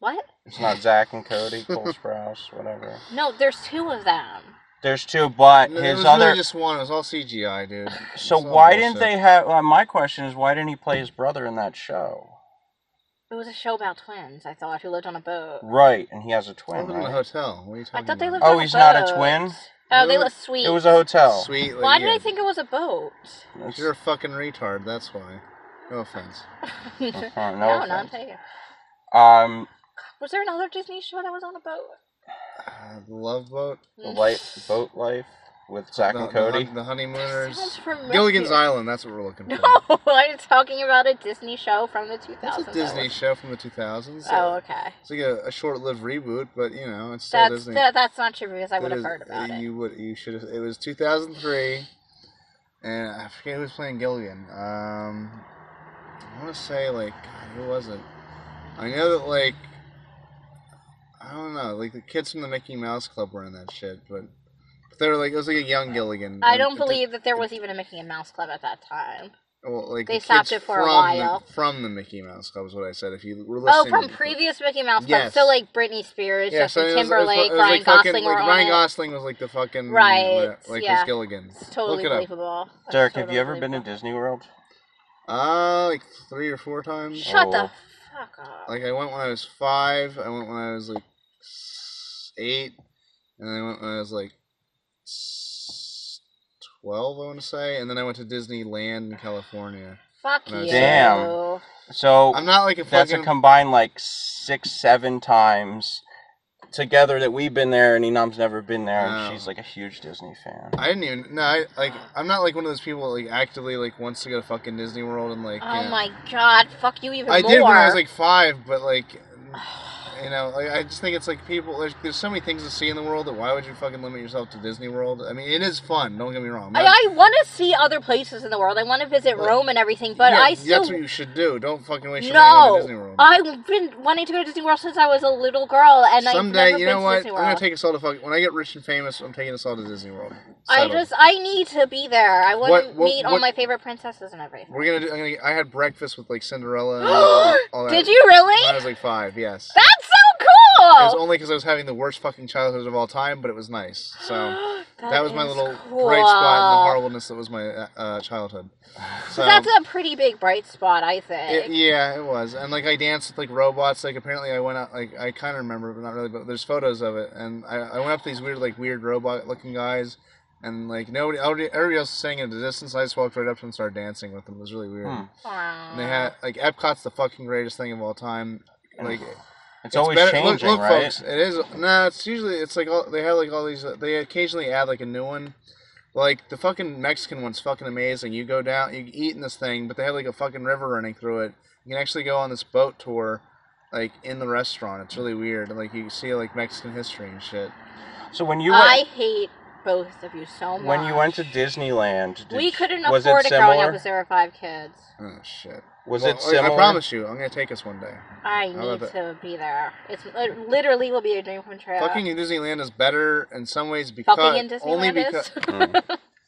What? It's not Zach and Cody, Cole Sprouse, whatever. No, there's two of them. There's two, but no, his other really just one. It was all CGI, dude. so why didn't they have? Well, my question is, why didn't he play his brother in that show? It was a show about twins, I thought, who lived on a boat. Right, and he has a twin. Right? in a hotel. What are you talking I thought about? they lived oh, on a boat. Oh, he's not a twin? Oh, they look sweet. It was a hotel. Sweet. Why did I think it was a boat? You're a fucking retard. That's why. No offense. Uh-huh, no, no, offense. Um, was there another Disney show that was on a boat? Uh, love boat. The light boat life with Zach the, and Cody. The, the Honeymooners. Gilligan's Island. That's what we're looking for. No, I'm talking about a Disney show from the 2000s. That's a Disney show from the 2000s. Oh, okay. It's like a, a short-lived reboot, but you know, it's still that's, Disney. That, that's not true because I would have heard about you it. You would. You should have. It was 2003, and I forget who was playing Gilligan. Um, I want to say like who was it? I know that like I don't know, like the kids from the Mickey Mouse Club were in that shit, but they're like it was like a young Gilligan. I don't believe that there was even a Mickey and Mouse Club at that time. Well, like they the stopped it for a while the, from the Mickey Mouse Club is what I said. If you were oh, listening, oh, from previous Mickey Mouse Club, yes. so like Britney Spears, yeah, Justin so Timberlake, Ryan like Gosling, fucking, like Ryan Gosling was like the fucking right, like yeah. Gilligan. It's totally Look believable. Derek, totally have you ever believable. been to Disney World? Uh, like three or four times. Shut oh. the fuck up. Like I went when I was five. I went when I was like eight, and I went when I was like twelve, I want to say, and then I went to Disneyland in California. Fuck you. Damn. So I'm not like a that's a combined like six, seven times together that we've been there, and Enam's never been there, and she's oh. like a huge Disney fan. I didn't even no, I like I'm not like one of those people that, like actively like wants to go to fucking Disney World and like. Oh my god! Fuck you even. I more. did when I was like five, but like. you know, like, I just think it's like people. There's, there's so many things to see in the world that why would you fucking limit yourself to Disney World? I mean, it is fun. Don't get me wrong. I, I want to see other places in the world. I want to visit like, Rome and everything. But yeah, I still, that's what you should do. Don't fucking waste your no, Disney World. I've been wanting to go to Disney World since I was a little girl, and someday you know what? I'm gonna take us all to fucking. When I get rich and famous, I'm taking us all to Disney World. I just I need to be there. I want to meet what, all my favorite princesses and everything. We're gonna do. I'm gonna, I had breakfast with like Cinderella. all, all Did you really? I was like five. Yes. It was oh. only because I was having the worst fucking childhood of all time, but it was nice. So that, that was my little cool. bright spot in the horribleness that was my uh, uh childhood. So, that's a pretty big bright spot, I think. It, yeah, it was. And like I danced with like robots. Like apparently I went out. Like I kind of remember, but not really. But there's photos of it, and I, I went up to these weird like weird robot looking guys. And like nobody, everybody else was saying in the distance. I just walked right up to them and started dancing with them. It was really weird. Hmm. Wow. And they had like Epcot's the fucking greatest thing of all time. Like it's, it's always better. changing, look, look, right? Folks, it is. Nah, it's usually it's like all, they have like all these. Uh, they occasionally add like a new one. Like the fucking Mexican one's fucking amazing. You go down, you eat in this thing, but they have like a fucking river running through it. You can actually go on this boat tour, like in the restaurant. It's really weird. Like you see like Mexican history and shit. So when you went, I hate both of you so much. When you went to Disneyland, did, we couldn't afford it, it growing up with there were five kids. Oh shit. Was well, it similar? I promise you, I'm gonna take us one day. I need to be there. It's it literally will be a dream come true. Fucking in Disneyland is better in some ways because only because hmm.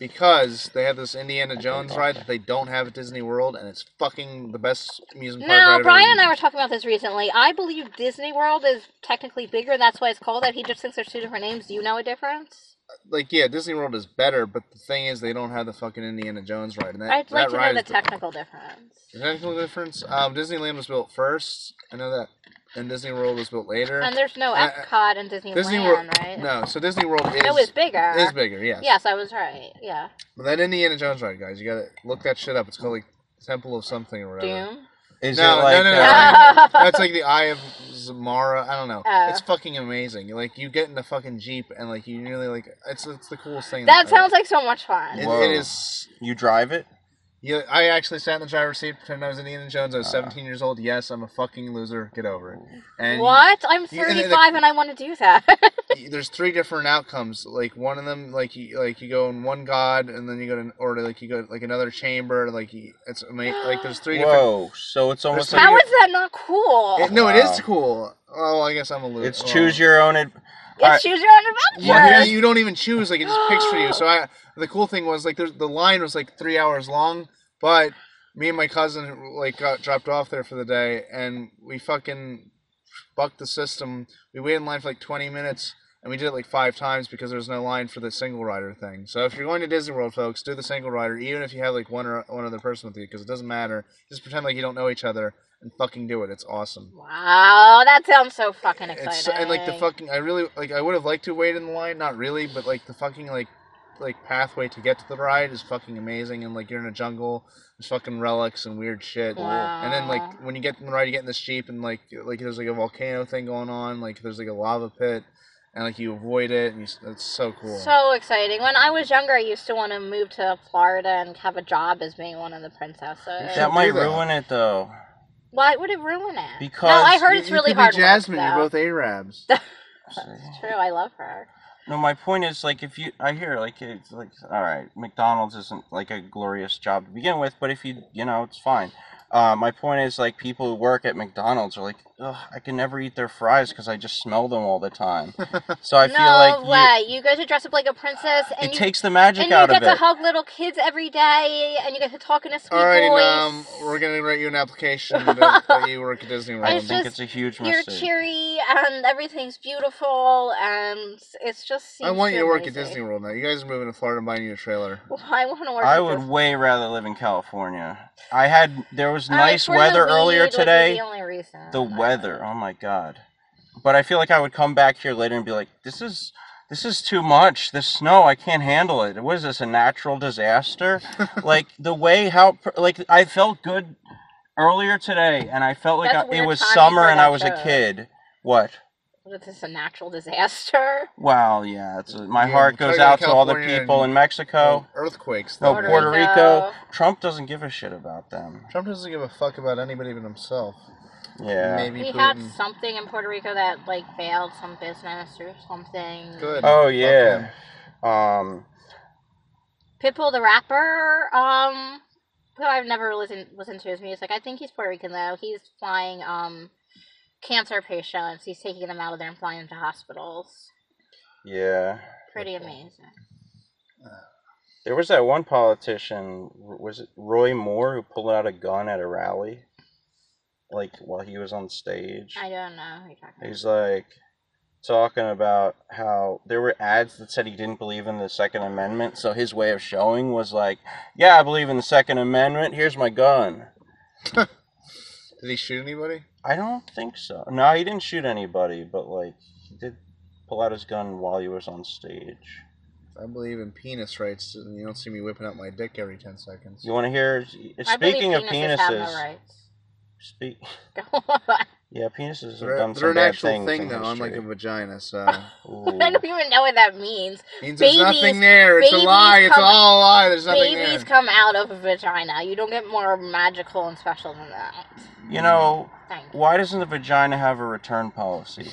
because they have this Indiana Jones ride that they don't have at Disney World, and it's fucking the best amusement park. Now, Brian and I were talking about this recently. I believe Disney World is technically bigger. That's why it's called that. He just thinks there's two different names. Do you know a difference? like yeah, Disney World is better, but the thing is, they don't have the fucking Indiana Jones ride. And that, I'd like that to know the technical difference. The technical difference. Um, Disneyland was built first. I know that, and Disney World was built later. And there's no Epcot uh, and Disneyland, Disney World, right? No, so Disney World is. It was bigger. Is bigger, yeah. Yes, I was right. Yeah. But that Indiana Jones ride, guys, you gotta look that shit up. It's called like Temple of something or whatever. Doom. Is no, it like, no, no, no, uh, That's like the Eye of Zamara. I don't know. Oh. It's fucking amazing. Like you get in the fucking jeep and like you really like it's it's the coolest thing. That sounds like so much fun. It, it is. You drive it. You, I actually sat in the driver's seat pretending I was Indiana Jones. I was ah. 17 years old. Yes, I'm a fucking loser. Get over it. And what? I'm you- 35 and, the- I want to do that. there's three different outcomes. Like one of them, like you, like you go in one god, and then you go to, or like you go like another chamber. Like you, it's like there's three different. Whoa! So it's almost like How is that not cool? It- no, it is Wow. cool. Oh, I guess I'm a loser. it's choose your own. Ad- Right. choose your own adventure. Yeah, you don't even choose; like it just picks for you. So I, the cool thing was like the line was like three hours long, but me and my cousin like got dropped off there for the day, and we fucking bucked the system. We waited in line for like twenty minutes. And we did it like five times because there was no line for the single rider thing. So if you're going to Disney World, folks, do the single rider, even if you have like one or one other person with you, because it doesn't matter. Just pretend like you don't know each other, and fucking do it. It's awesome. Wow, that sounds so fucking exciting. And like the fucking, I really like. I would have liked to wait in the line, not really, but like the fucking like like pathway to get to the ride is fucking amazing. And like you're in a jungle, there's fucking relics and weird shit. Wow. And then like when you get in the ride, you get in this jeep and like like there's like a volcano thing going on. Like there's like a lava pit and like you avoid it and you, it's so cool so exciting when i was younger i used to want to move to florida and have a job as being one of the princesses that might ruin it though why would it ruin it? Because no, I heard you, it's really you could hard. Be Jasmine, work, you're both Arabs. That's true. I love her. No, my point is like if you, I hear like it's like all right, McDonald's isn't like a glorious job to begin with, but if you, you know, it's fine. Uh, my point is like people who work at McDonald's are like ugh, I can never eat their fries because I just smell them all the time. So I no feel like you, way. You, guys to dress up like a princess, and it you, takes the magic out of it. And you get to hug little kids every day, and you get to talk in a sweet all right, um, voice. Um, we're gonna write you an application that, that you work at Disney World. I think just, it's a huge mistake. You're cheery, and everything's beautiful, and it's just. I want you to work amazing. at Disney World now. You guys are moving to Florida and buying you a trailer. Well, I want to work. I would Disney. way rather live in California. I had there was nice uh, weather the lead, earlier today. Like the only reason. The weather. Oh my god. But I feel like I would come back here later and be like, this is this is too much. This snow, I can't handle it. Was this a natural disaster? like the way how like I felt good earlier today, and I felt like I, it was summer and I was a kid. What? Was this a natural disaster? Well, yeah. Uh, my yeah, heart goes out to all the people in Mexico. Earthquakes. No, Puerto, Puerto Rico. Rico. Trump doesn't give a shit about them. Trump doesn't give a fuck about anybody but himself. Yeah. Maybe we Putin. had something in Puerto Rico that like failed some business or something. Good. Oh yeah. Um. Pitbull the rapper, um, who I've never listened listened to his music. I think he's Puerto Rican though. He's flying um cancer patients. He's taking them out of there and flying them to hospitals. Yeah. Pretty amazing. There was that one politician, was it Roy Moore, who pulled out a gun at a rally? like while he was on stage. I don't know who you're talking about. He's like talking about how there were ads that said he didn't believe in the Second Amendment, so his way of showing was like, "Yeah, I believe in the Second Amendment. Here's my gun." Did he shoot anybody? I don't think so. No, he didn't shoot anybody, but like he did pull out his gun while he was on stage. I believe in penis rights, and you don't see me whipping out my dick every ten seconds. You want to hear? Speaking penises of penises, speak. Yeah, penises have They're an actual thing thing, in though, unlike a vagina. So I don't even know what that means. means there's nothing there. It's a lie. It's all a lie. There's nothing Babies there. come out of a vagina. You don't get more magical and special than that. You know, you. why doesn't the vagina have a return policy?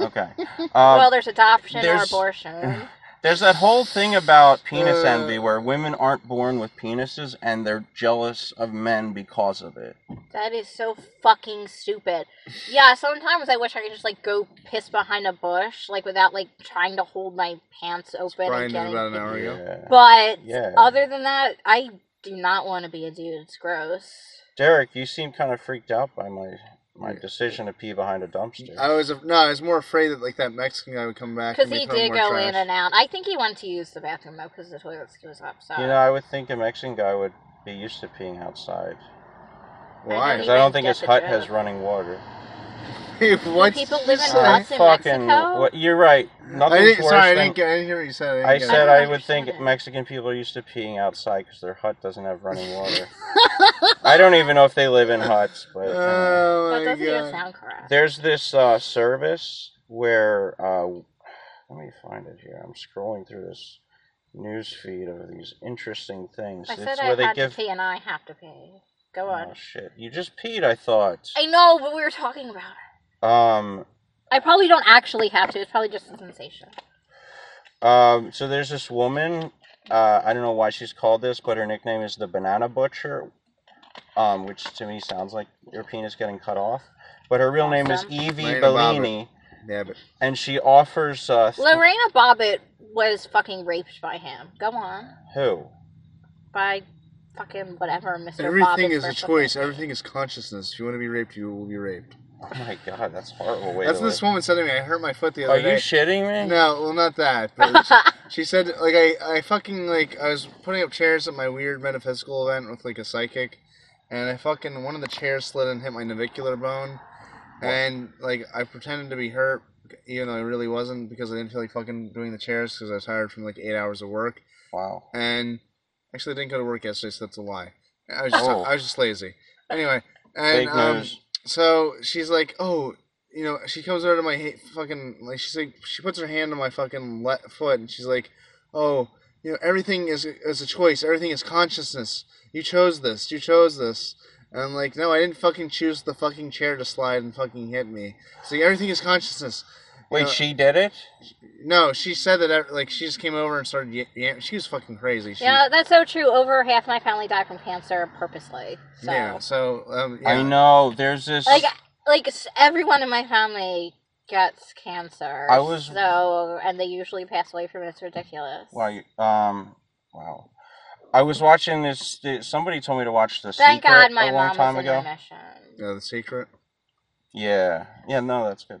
Okay. Uh, well, there's adoption or abortion. There's that whole thing about penis uh, envy where women aren't born with penises and they're jealous of men because of it. That is so fucking stupid. Yeah, sometimes I wish I could just like go piss behind a bush, like without like trying to hold my pants open. Brian did about an hour ago. Yeah. But yeah. other than that, I do not want to be a dude. It's gross. Derek, you seem kind of freaked out by my my decision to pee behind a dumpster. I was no, I was more afraid that like that Mexican guy would come back because he did go trash. in and out. I think he wanted to use the bathroom though because the toilet was outside. You know, I would think a Mexican guy would be used to peeing outside. Why? Because I don't think his hut has running water. What? People live in huts in fucking, Mexico. What, you're right. I didn't, worse sorry, I didn't, get, I didn't hear what you said. I, I said I would think it. Mexican people are used to peeing outside because their hut doesn't have running water. I don't even know if they live in huts, but uh, oh that doesn't even sound correct. there's this uh, service where uh, let me find it here. I'm scrolling through this news feed of these interesting things. I said where I they had give. to pee and I have to pee. Go oh, on. Oh shit! You just peed. I thought. I know, but we were talking about it. Um, I probably don't actually have to. It's probably just a sensation. Um, so there's this woman. Uh, I don't know why she's called this, but her nickname is the Banana Butcher, um, which to me sounds like your penis getting cut off. But her real awesome. name is Evie Lorena Bellini. Bobbitt. And she offers. Uh, th- Lorena Bobbitt was fucking raped by him. Go on. Who? By fucking whatever, Mr. Everything Bobbitt is a choice. Everything is consciousness. If you want to be raped, you will be raped. Oh my god, that's horrible. Way That's this woman said to me. I hurt my foot the other Are day. you shitting me? No, well, not that. She, said, like, I, I fucking like, I was putting up chairs at my weird metaphysical event with like a psychic, and I fucking one of the chairs slid and hit my navicular bone, and like I pretended to be hurt, even though I really wasn't because I didn't feel like fucking doing the chairs because I was tired from like eight hours of work, Wow. and actually I didn't go to work yesterday, so that's a lie. I was just, Oh. I was just lazy. Anyway, and Big um so she's like, oh, you know, she comes over to my fucking like she's like she puts her hand on my fucking le- foot and she's like, oh, you know, everything is is a choice. Everything is consciousness. You chose this. You chose this. And I'm like, no, I didn't fucking choose the fucking chair to slide and fucking hit me. So like, everything is consciousness. Wait, she did it? No, she said that uh, like she just came over and started. Yeah, she was fucking crazy. She, yeah, that's so true. Over half my family died from cancer purposely. So. Yeah, so um, yeah. I know there's this like like everyone in my family gets cancer. I was so, and they usually pass away from it. It's ridiculous. Why? Um. Wow. I was watching this. somebody told me to watch this. Thank Secret God, my a long mom time was ago. Yeah, the Secret. Yeah. Yeah. No, that's good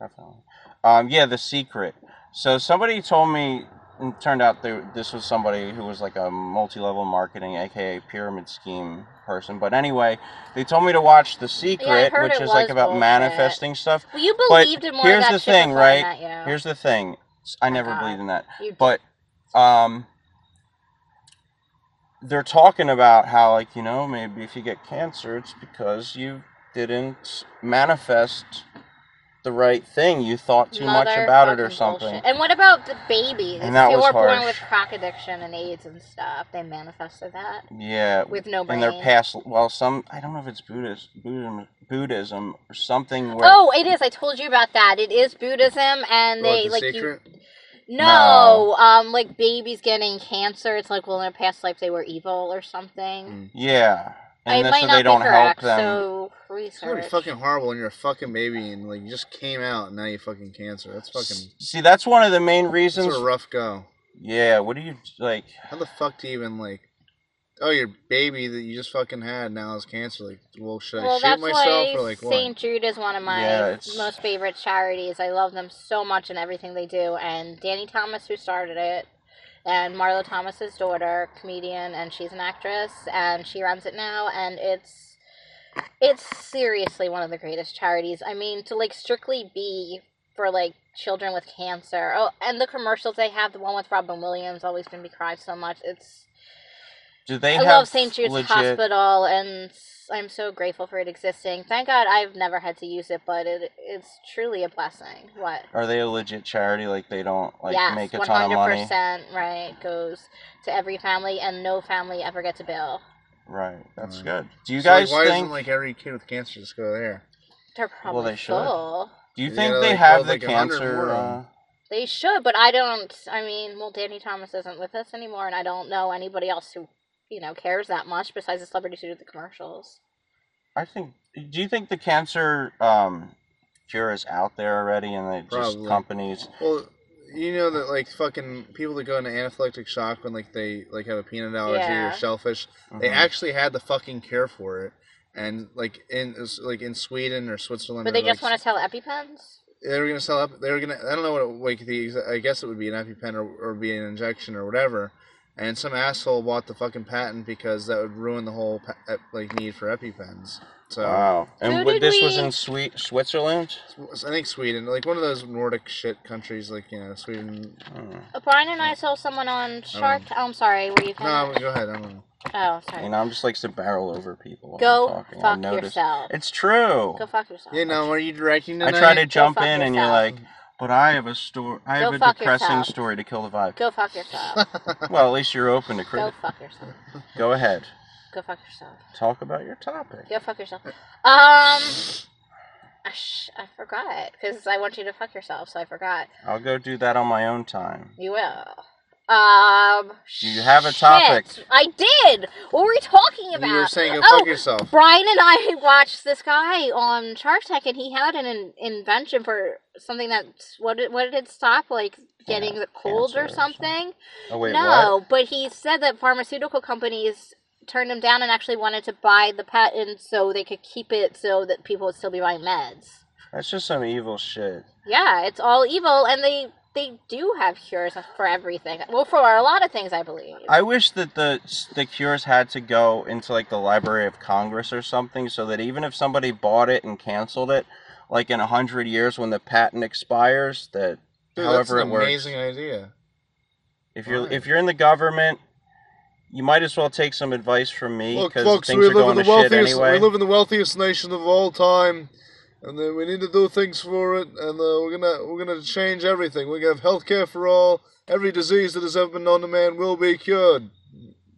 definitely. Um, yeah, The Secret. So somebody told me, and turned out they, this was somebody who was like a multi-level marketing, aka pyramid scheme person. But anyway, they told me to watch The Secret, yeah, which is like about bullshit. manifesting stuff. Well, you believed but in more here's of that the thing, right? Here's the thing. I oh never believed in that, but um, they're talking about how like you know maybe if you get cancer, it's because you didn't manifest the right thing. You thought too Mother much about it or something. Bullshit. And what about the babies? And that Who was born with crack addiction and AIDS and stuff. They manifested that. Yeah. With no brain. In their past, well, some I don't know if it's Buddhist, Buddhism, Buddhism or something. Where, oh, it is. I told you about that. It is Buddhism, and they the like secret? you. No, no, um, like babies getting cancer. It's like, well, in a past life they were evil or something. Mm. Yeah and I might so not they don't correct, help them. So research. It's really fucking horrible when you're a fucking baby and like you just came out and now you fucking cancer. That's fucking. See, that's one of the main reasons. It's a rough go. Yeah. What do you like? How the fuck do you even like? Oh, your baby that you just fucking had now is cancer. Like, well, should well, I shoot myself or like what? St. Jude is one of my yeah, most favorite charities. I love them so much and everything they do. And Danny Thomas, who started it, and Marlo Thomas's daughter, comedian, and she's an actress, and she runs it now, and it's it's seriously one of the greatest charities. I mean, to like strictly be for like children with cancer. Oh, and the commercials they have, the one with Robin Williams, always made me cry so much. It's do they? I love St. Jude's legit... Hospital, and I'm so grateful for it existing. Thank God I've never had to use it, but it it's truly a blessing. What are they a legit charity? Like they don't like yes, make a ton of money. 100% right goes to every family, and no family ever gets a bill. Right, that's mm. good. Do you so guys like, why think... isn't like every kid with cancer just go there? They're probably well, they should. Full. Do you think yeah, they like, have well, the like cancer? Uh, they should, but I don't. I mean, well, Danny Thomas isn't with us anymore, and I don't know anybody else who you know, cares that much besides the celebrities who do the commercials. I think. Do you think the cancer um, cure is out there already, and they just companies? Well, you know that like fucking people that go into anaphylactic shock when like they like have a peanut allergy Yeah. or shellfish, they Mhm. actually had the fucking cure for it. And like in like in Sweden or Switzerland, But they just like, want to sell EpiPens. they were gonna sell up. They were gonna. I don't know what it, like the. I guess it would be an EpiPen or, or be an injection or whatever and some asshole bought the fucking patent because that would ruin the whole like need for EpiPens. So wow, and this we... was in Sweet Switzerland. I think Sweden, like one of those Nordic shit countries, like you know Sweden. Hmm. Brian and I saw someone on Shark. Oh, I'm sorry. Were you? Coming? No, go ahead. I don't know. Oh, sorry. You know, I'm just like to barrel over people. Go fuck yourself. It's true. Go fuck yourself. You know, are you directing tonight? I try to jump in, yourself. and you're like. But I have a story. I Go have a depressing yourself. story to kill the vibe. Go fuck yourself. Well, at least you're open to Go criticism. fuck yourself. Go ahead. Go fuck yourself. Talk about your topic. Go fuck yourself. Um, I, I forgot because I want you to fuck yourself, so I forgot. I'll go do that on my own time. You will. Um, you have a topic. Shit. I did. What were we talking about? You were saying you oh, fuck yourself. Brian and I watched this guy on Shark Tank, and he had an, an invention for something that what did, what did it stop like getting yeah, the cold or something? Oh wait, no. What? But he said that pharmaceutical companies turned him down and actually wanted to buy the patent so they could keep it so that people would still be buying meds. That's just some evil shit. Yeah, it's all evil, and they they do have cures for everything. Well, for a lot of things, I believe. I wish that the the cures had to go into like the Library of Congress or something, so that even if somebody bought it and canceled it, like in a hundred years when the patent expires, that Dude, however it amazing works. Amazing idea. If you're right. if you're in the government, you might as well take some advice from me because things are going to shit anyway. We live in the wealthiest nation of all time and then we need to do things for it, and uh, we're gonna we're gonna change everything. We're gonna have health care for all. Every disease that has ever been known to man will be cured.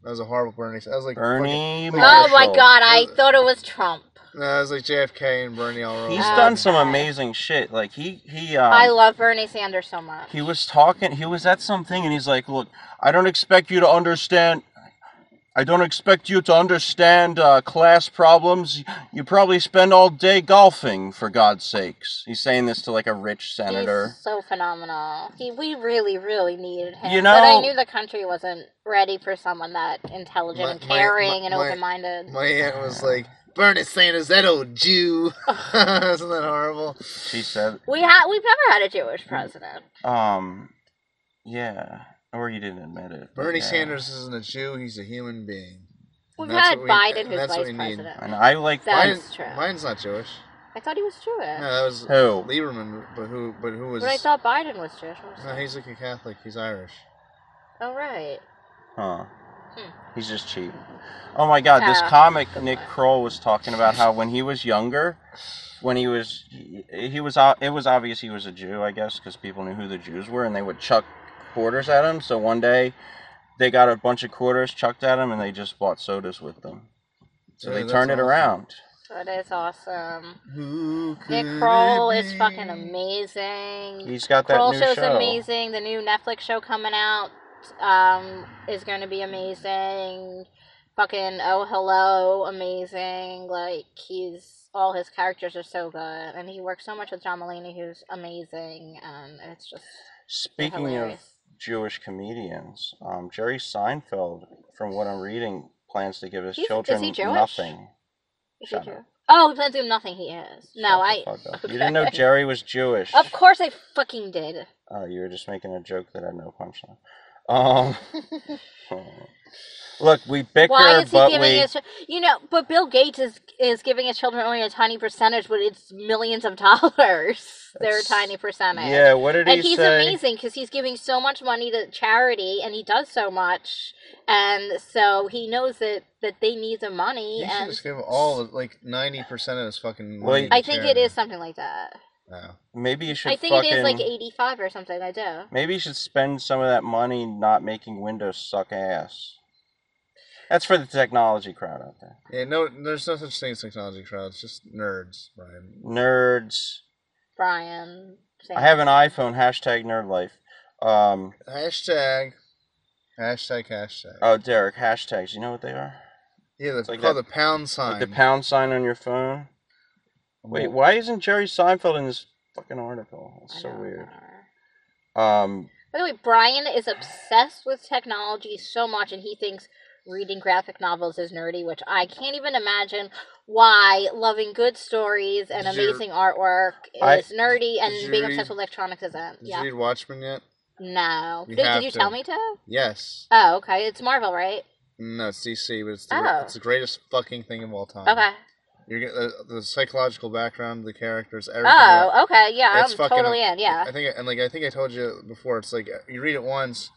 That was a horrible Bernie. That was like Bernie. Oh my god! I thought it was Trump. That was like JFK and Bernie all over. He's oh done some amazing shit. Like he he. Um, I love Bernie Sanders so much. He was talking. He was at something, and he's like, "Look, I don't expect you to understand I don't expect you to understand uh, class problems. You probably spend all day golfing, for God's sakes. He's saying this to like a rich senator. He's so phenomenal. He, we really, really needed him. You know, but I knew the country wasn't ready for someone that intelligent my, and caring my, my, and open minded. My aunt was like, Bernie Sanders, that old Jew. Isn't that horrible? She said, "We had, we've never had a Jewish president." Um, yeah. Or he didn't admit it. Bernie yeah. Sanders isn't a Jew. He's a human being. We've well, had Biden who's vice president. Need. And I like Biden's, Biden's not Jewish. I thought he was Jewish. No, that was who Lieberman, but who, but who was? But I thought Biden was Jewish. Was no, he's like a Catholic. He's Irish. Oh right. Huh. Hmm. He's just cheap. Oh my God! This uh, comic Nick. Kroll was talking about how when he was younger, when he was he, he was uh, it was obvious he was a Jew, I guess, because people knew who the Jews were, and they would chuck quarters at them. So one day they got a bunch of quarters chucked at them and they just bought sodas with them. So yeah, they turned it around. That is awesome. Nick Kroll is fucking amazing. He's got that Kroll new show's show. amazing. The new Netflix show coming out um, is going to be amazing. Fucking Oh Hello, amazing. Like he's all his characters are so good, and he works so much with John Mulaney, who's amazing. And it's just speaking of Jewish comedians. Um, Jerry Seinfeld, from what I'm reading, plans to give his He's- is children he Jewish? nothing. Is he Shut up. Jew? Oh, that's him nothing he is. No, I. You didn't know. Jerry was Jewish. Of course I fucking did. Oh, you were just making a joke that had no punchline. Um, hmm look, we bicker, Why is he but giving we. his? You know, but Bill Gates is is giving his children only a tiny percentage, but it's millions of dollars. Their tiny percentage. Yeah, what did he And he's amazing because he's giving so much money to charity, and he does so much, and so he knows that that they need the money. He should just give all like ninety percent of his fucking money. to I think it is charity. something like that. Maybe you should. I think fucking, it is like eighty five or something. I do. Maybe you should spend some of that money not making Windows suck ass. That's for the technology crowd out there. Yeah, no, there's no such thing as technology crowd. It's just nerds, Brian. Nerds. Brian. I have an iPhone. Hashtag nerd life. Um, hashtag. Hashtag. Hashtag. Oh, Derek. Hashtags. You know what they are? Yeah, that's like called that, the pound sign. The pound sign on your phone. Wait, why isn't Jerry Seinfeld in this fucking article? It's so weird. Um, By the way, Brian is obsessed with technology so much, and he thinks reading graphic novels is nerdy, which I can't even imagine why loving good stories and Did you- amazing artwork I- is nerdy and being read- obsessed with electronics isn't. Did Yeah. you read Watchmen yet? No. You Did, did you to. tell me to? Yes. Oh, okay. It's Marvel, right? No, it's DC, but it's the, Oh. it's the greatest fucking thing of all time. Okay. You're get- the, the psychological background of the characters, everything. Oh, okay. Yeah, It's I'm fucking- totally in. Yeah. I think, and like I think I told you before, it's like uh, you read it once,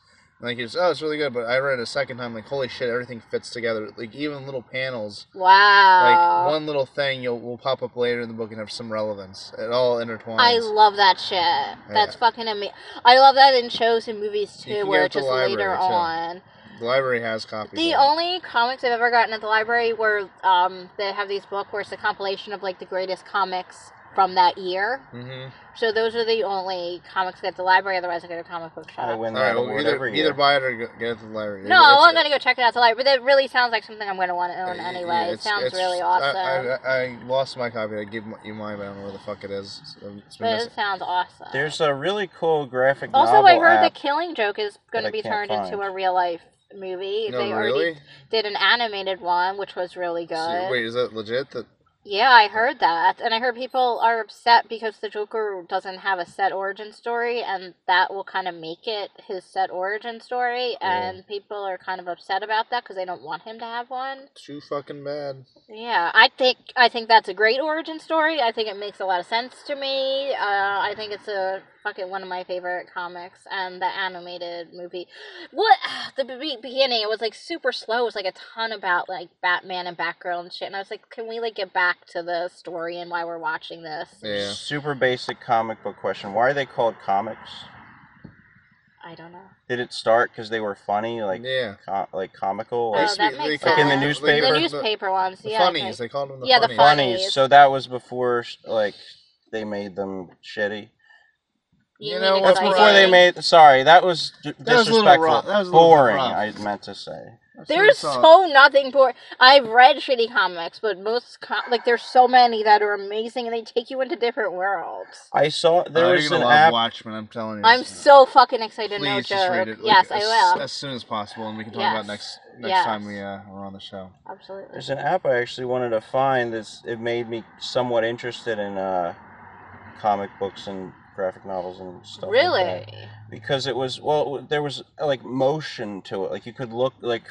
like it's oh, it's really good. But I read it a second time, like holy shit, everything fits together. Like even little panels. Wow. Like one little thing you'll will pop up later in the book and have some relevance. It all intertwines. I love that shit. Yeah. That's fucking amazing. I love that in shows and movies too, where it's just later too. on. The library has copies. The only comics I've ever gotten at the library were um, they have these book where it's a compilation of like the greatest comics from that year. Mm-hmm. So those are the only comics at the library. Otherwise, I go to comic book shop. I win All right, well, either, either buy it or go, get it to the library. No, it's, I'm going to go check it out at the library. But that really sounds like something I'm going to want to own anyway. it sounds it's, really awesome. I, I, I, lost my copy. I gave you mine, but I don't know where the fuck it is. But it sounds awesome. There's a really cool graphic. Also, I heard the Killing Joke is going to be turned find. into a real life movie. No, they really? already did an animated one, which was really good. So, wait, is that legit? That yeah, I heard that. And I heard people are upset because the Joker doesn't have a set origin story, and that will kind of make it his set origin story. Yeah. And people are kind of upset about that because they don't want him to have one. Too fucking bad. Yeah, I think I think that's a great origin story. I think it makes a lot of sense to me. Uh, I think it's a fucking one of my favorite comics and the animated movie. What the be- beginning? It was like super slow. It was like a ton about like Batman and Batgirl and shit. And I was like, can we like get back to the story and why we're watching this? Yeah. Super basic comic book question. Why are they called comics? I don't know. Did it start because they were funny, like yeah, com- like comical, oh, that makes like sense. in the newspaper, the newspaper ones, the yeah, funnies. They called them the yeah, funnies. the funnies. So that was before like they made them shitty. You, before they made. Sorry, that was d- that disrespectful. Was that was boring. I meant to say. That's There's so nothing boring. I've read shitty comics, but most com- like there's so many that are amazing and they take you into different worlds. I saw there oh, was an app. Watchmen, I'm telling you. I'm so fucking excited. Please no just joke. read it. Like, yes, as, I will as soon as possible, and we can talk yes. about next next yes. time we uh, are on the show. Absolutely. There's an app I actually wanted to find. That's it made me somewhat interested in uh, comic books and graphic novels and stuff. Really? Like because it was well, there was like motion to it. Like you could look, like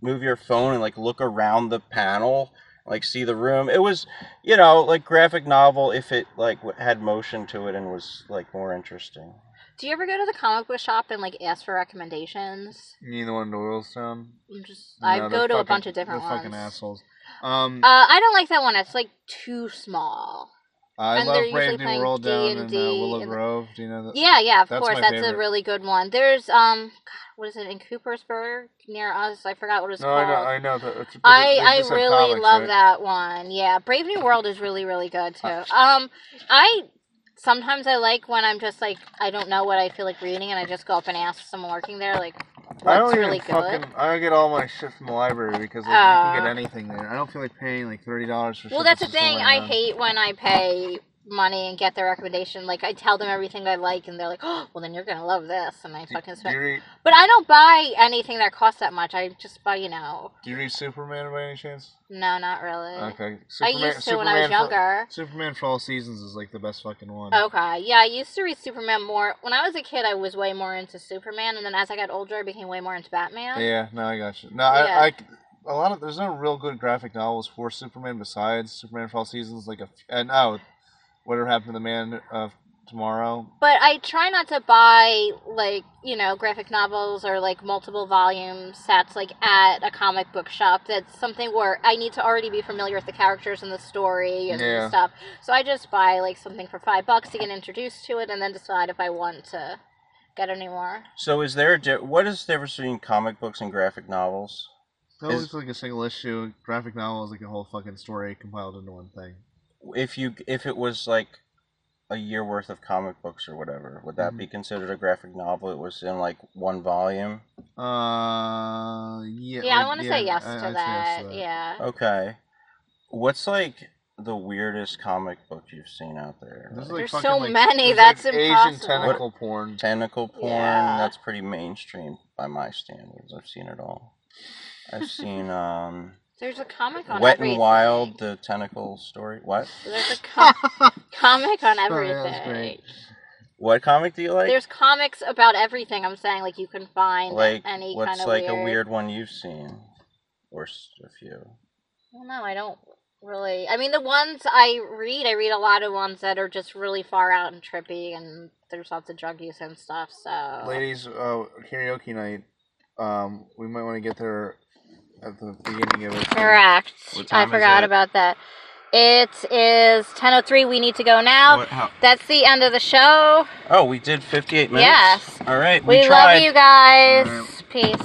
move your phone and like look around the panel, like see the room. It was, you know, like graphic novel if it like had motion to it and was like more interesting. Do you ever go to the comic book shop and like ask for recommendations? You mean the one in Doylestown? I I go to fucking, a bunch of different they're ones. Fucking assholes. Um, uh, I don't like that one. It's like too small. I and love Brave New World D down and, in uh, Willow Grove. Do you know that? Yeah, yeah, of that's course. That's favorite. a really good one. There's um, what is it in Coopersburg near us? I forgot what it's no, called. I know, I know that. It's I really comics, love right? that one. Yeah, Brave New World is really really good too. Um, I sometimes I like when I'm just like I don't know what I feel like reading, and I just go up and ask someone working there like, I don't really fucking. I get all my shit from the library because like, uh, you can get anything there. I don't feel like paying like thirty dollars for. Well, that's the thing. I hate when I pay money and get their recommendation. Like I tell them everything I like, and they're like, "Oh, well, then you're gonna love this," and I fucking spend. Read, but I don't buy anything that costs that much. I just buy, you know. Do you read Superman by any chance? No, not really. Okay, Superman, I used to Superman when I was younger. For, Superman for all seasons is like the best fucking one. Okay, yeah, I used to read Superman more when I was a kid. I was way more into Superman, and then as I got older, I became way more into Batman. Yeah, no, I got you. No, yeah. I, I a lot of there's no real good graphic novels for Superman besides Superman for All Seasons. Like a and oh, whatever happened to the man of tomorrow. But I try not to buy like you know graphic novels or like multiple volume sets like at a comic book shop. That's something where I need to already be familiar with the characters and the story and yeah. stuff. So I just buy like something for five bucks to get introduced to it, and then decide if I want to get any more. So is there a what is the difference between comic books and graphic novels? That is, like a single issue. Graphic novel is like a whole fucking story compiled into one thing if you if it was like a year worth of comic books or whatever, would that mm-hmm. be considered a graphic novel? It was in like one volume. Uh, yeah. Yeah, like, I want to yeah, say yes to, I, that. Yeah. Okay. What's like the weirdest comic book you've seen out there? Like, There's fucking, so like, many. That's like impossible. Asian tentacle what, porn. Tentacle porn. Yeah. That's pretty mainstream by my standards. I've seen it all. I've seen um. There's a comic on Wet everything. and Wild, the tentacle story. What? There's a com- comic on everything. great. What comic do you like? There's comics about everything. I'm saying like you can find like any kind of like weird. a weird one you've seen, or a few. Well, no, I don't really. I mean, the ones I read, I read a lot of ones that are just really far out and trippy, and there's lots of drug use and stuff. So Ladies, uh, karaoke night. Um, we might want to get there at the beginning of it. Correct. I forgot about that. It is 10.03. We need to go now. What, how- That's the end of the show. Oh, we did 58 minutes? Yes. All right. We, We, love you guys. Peace.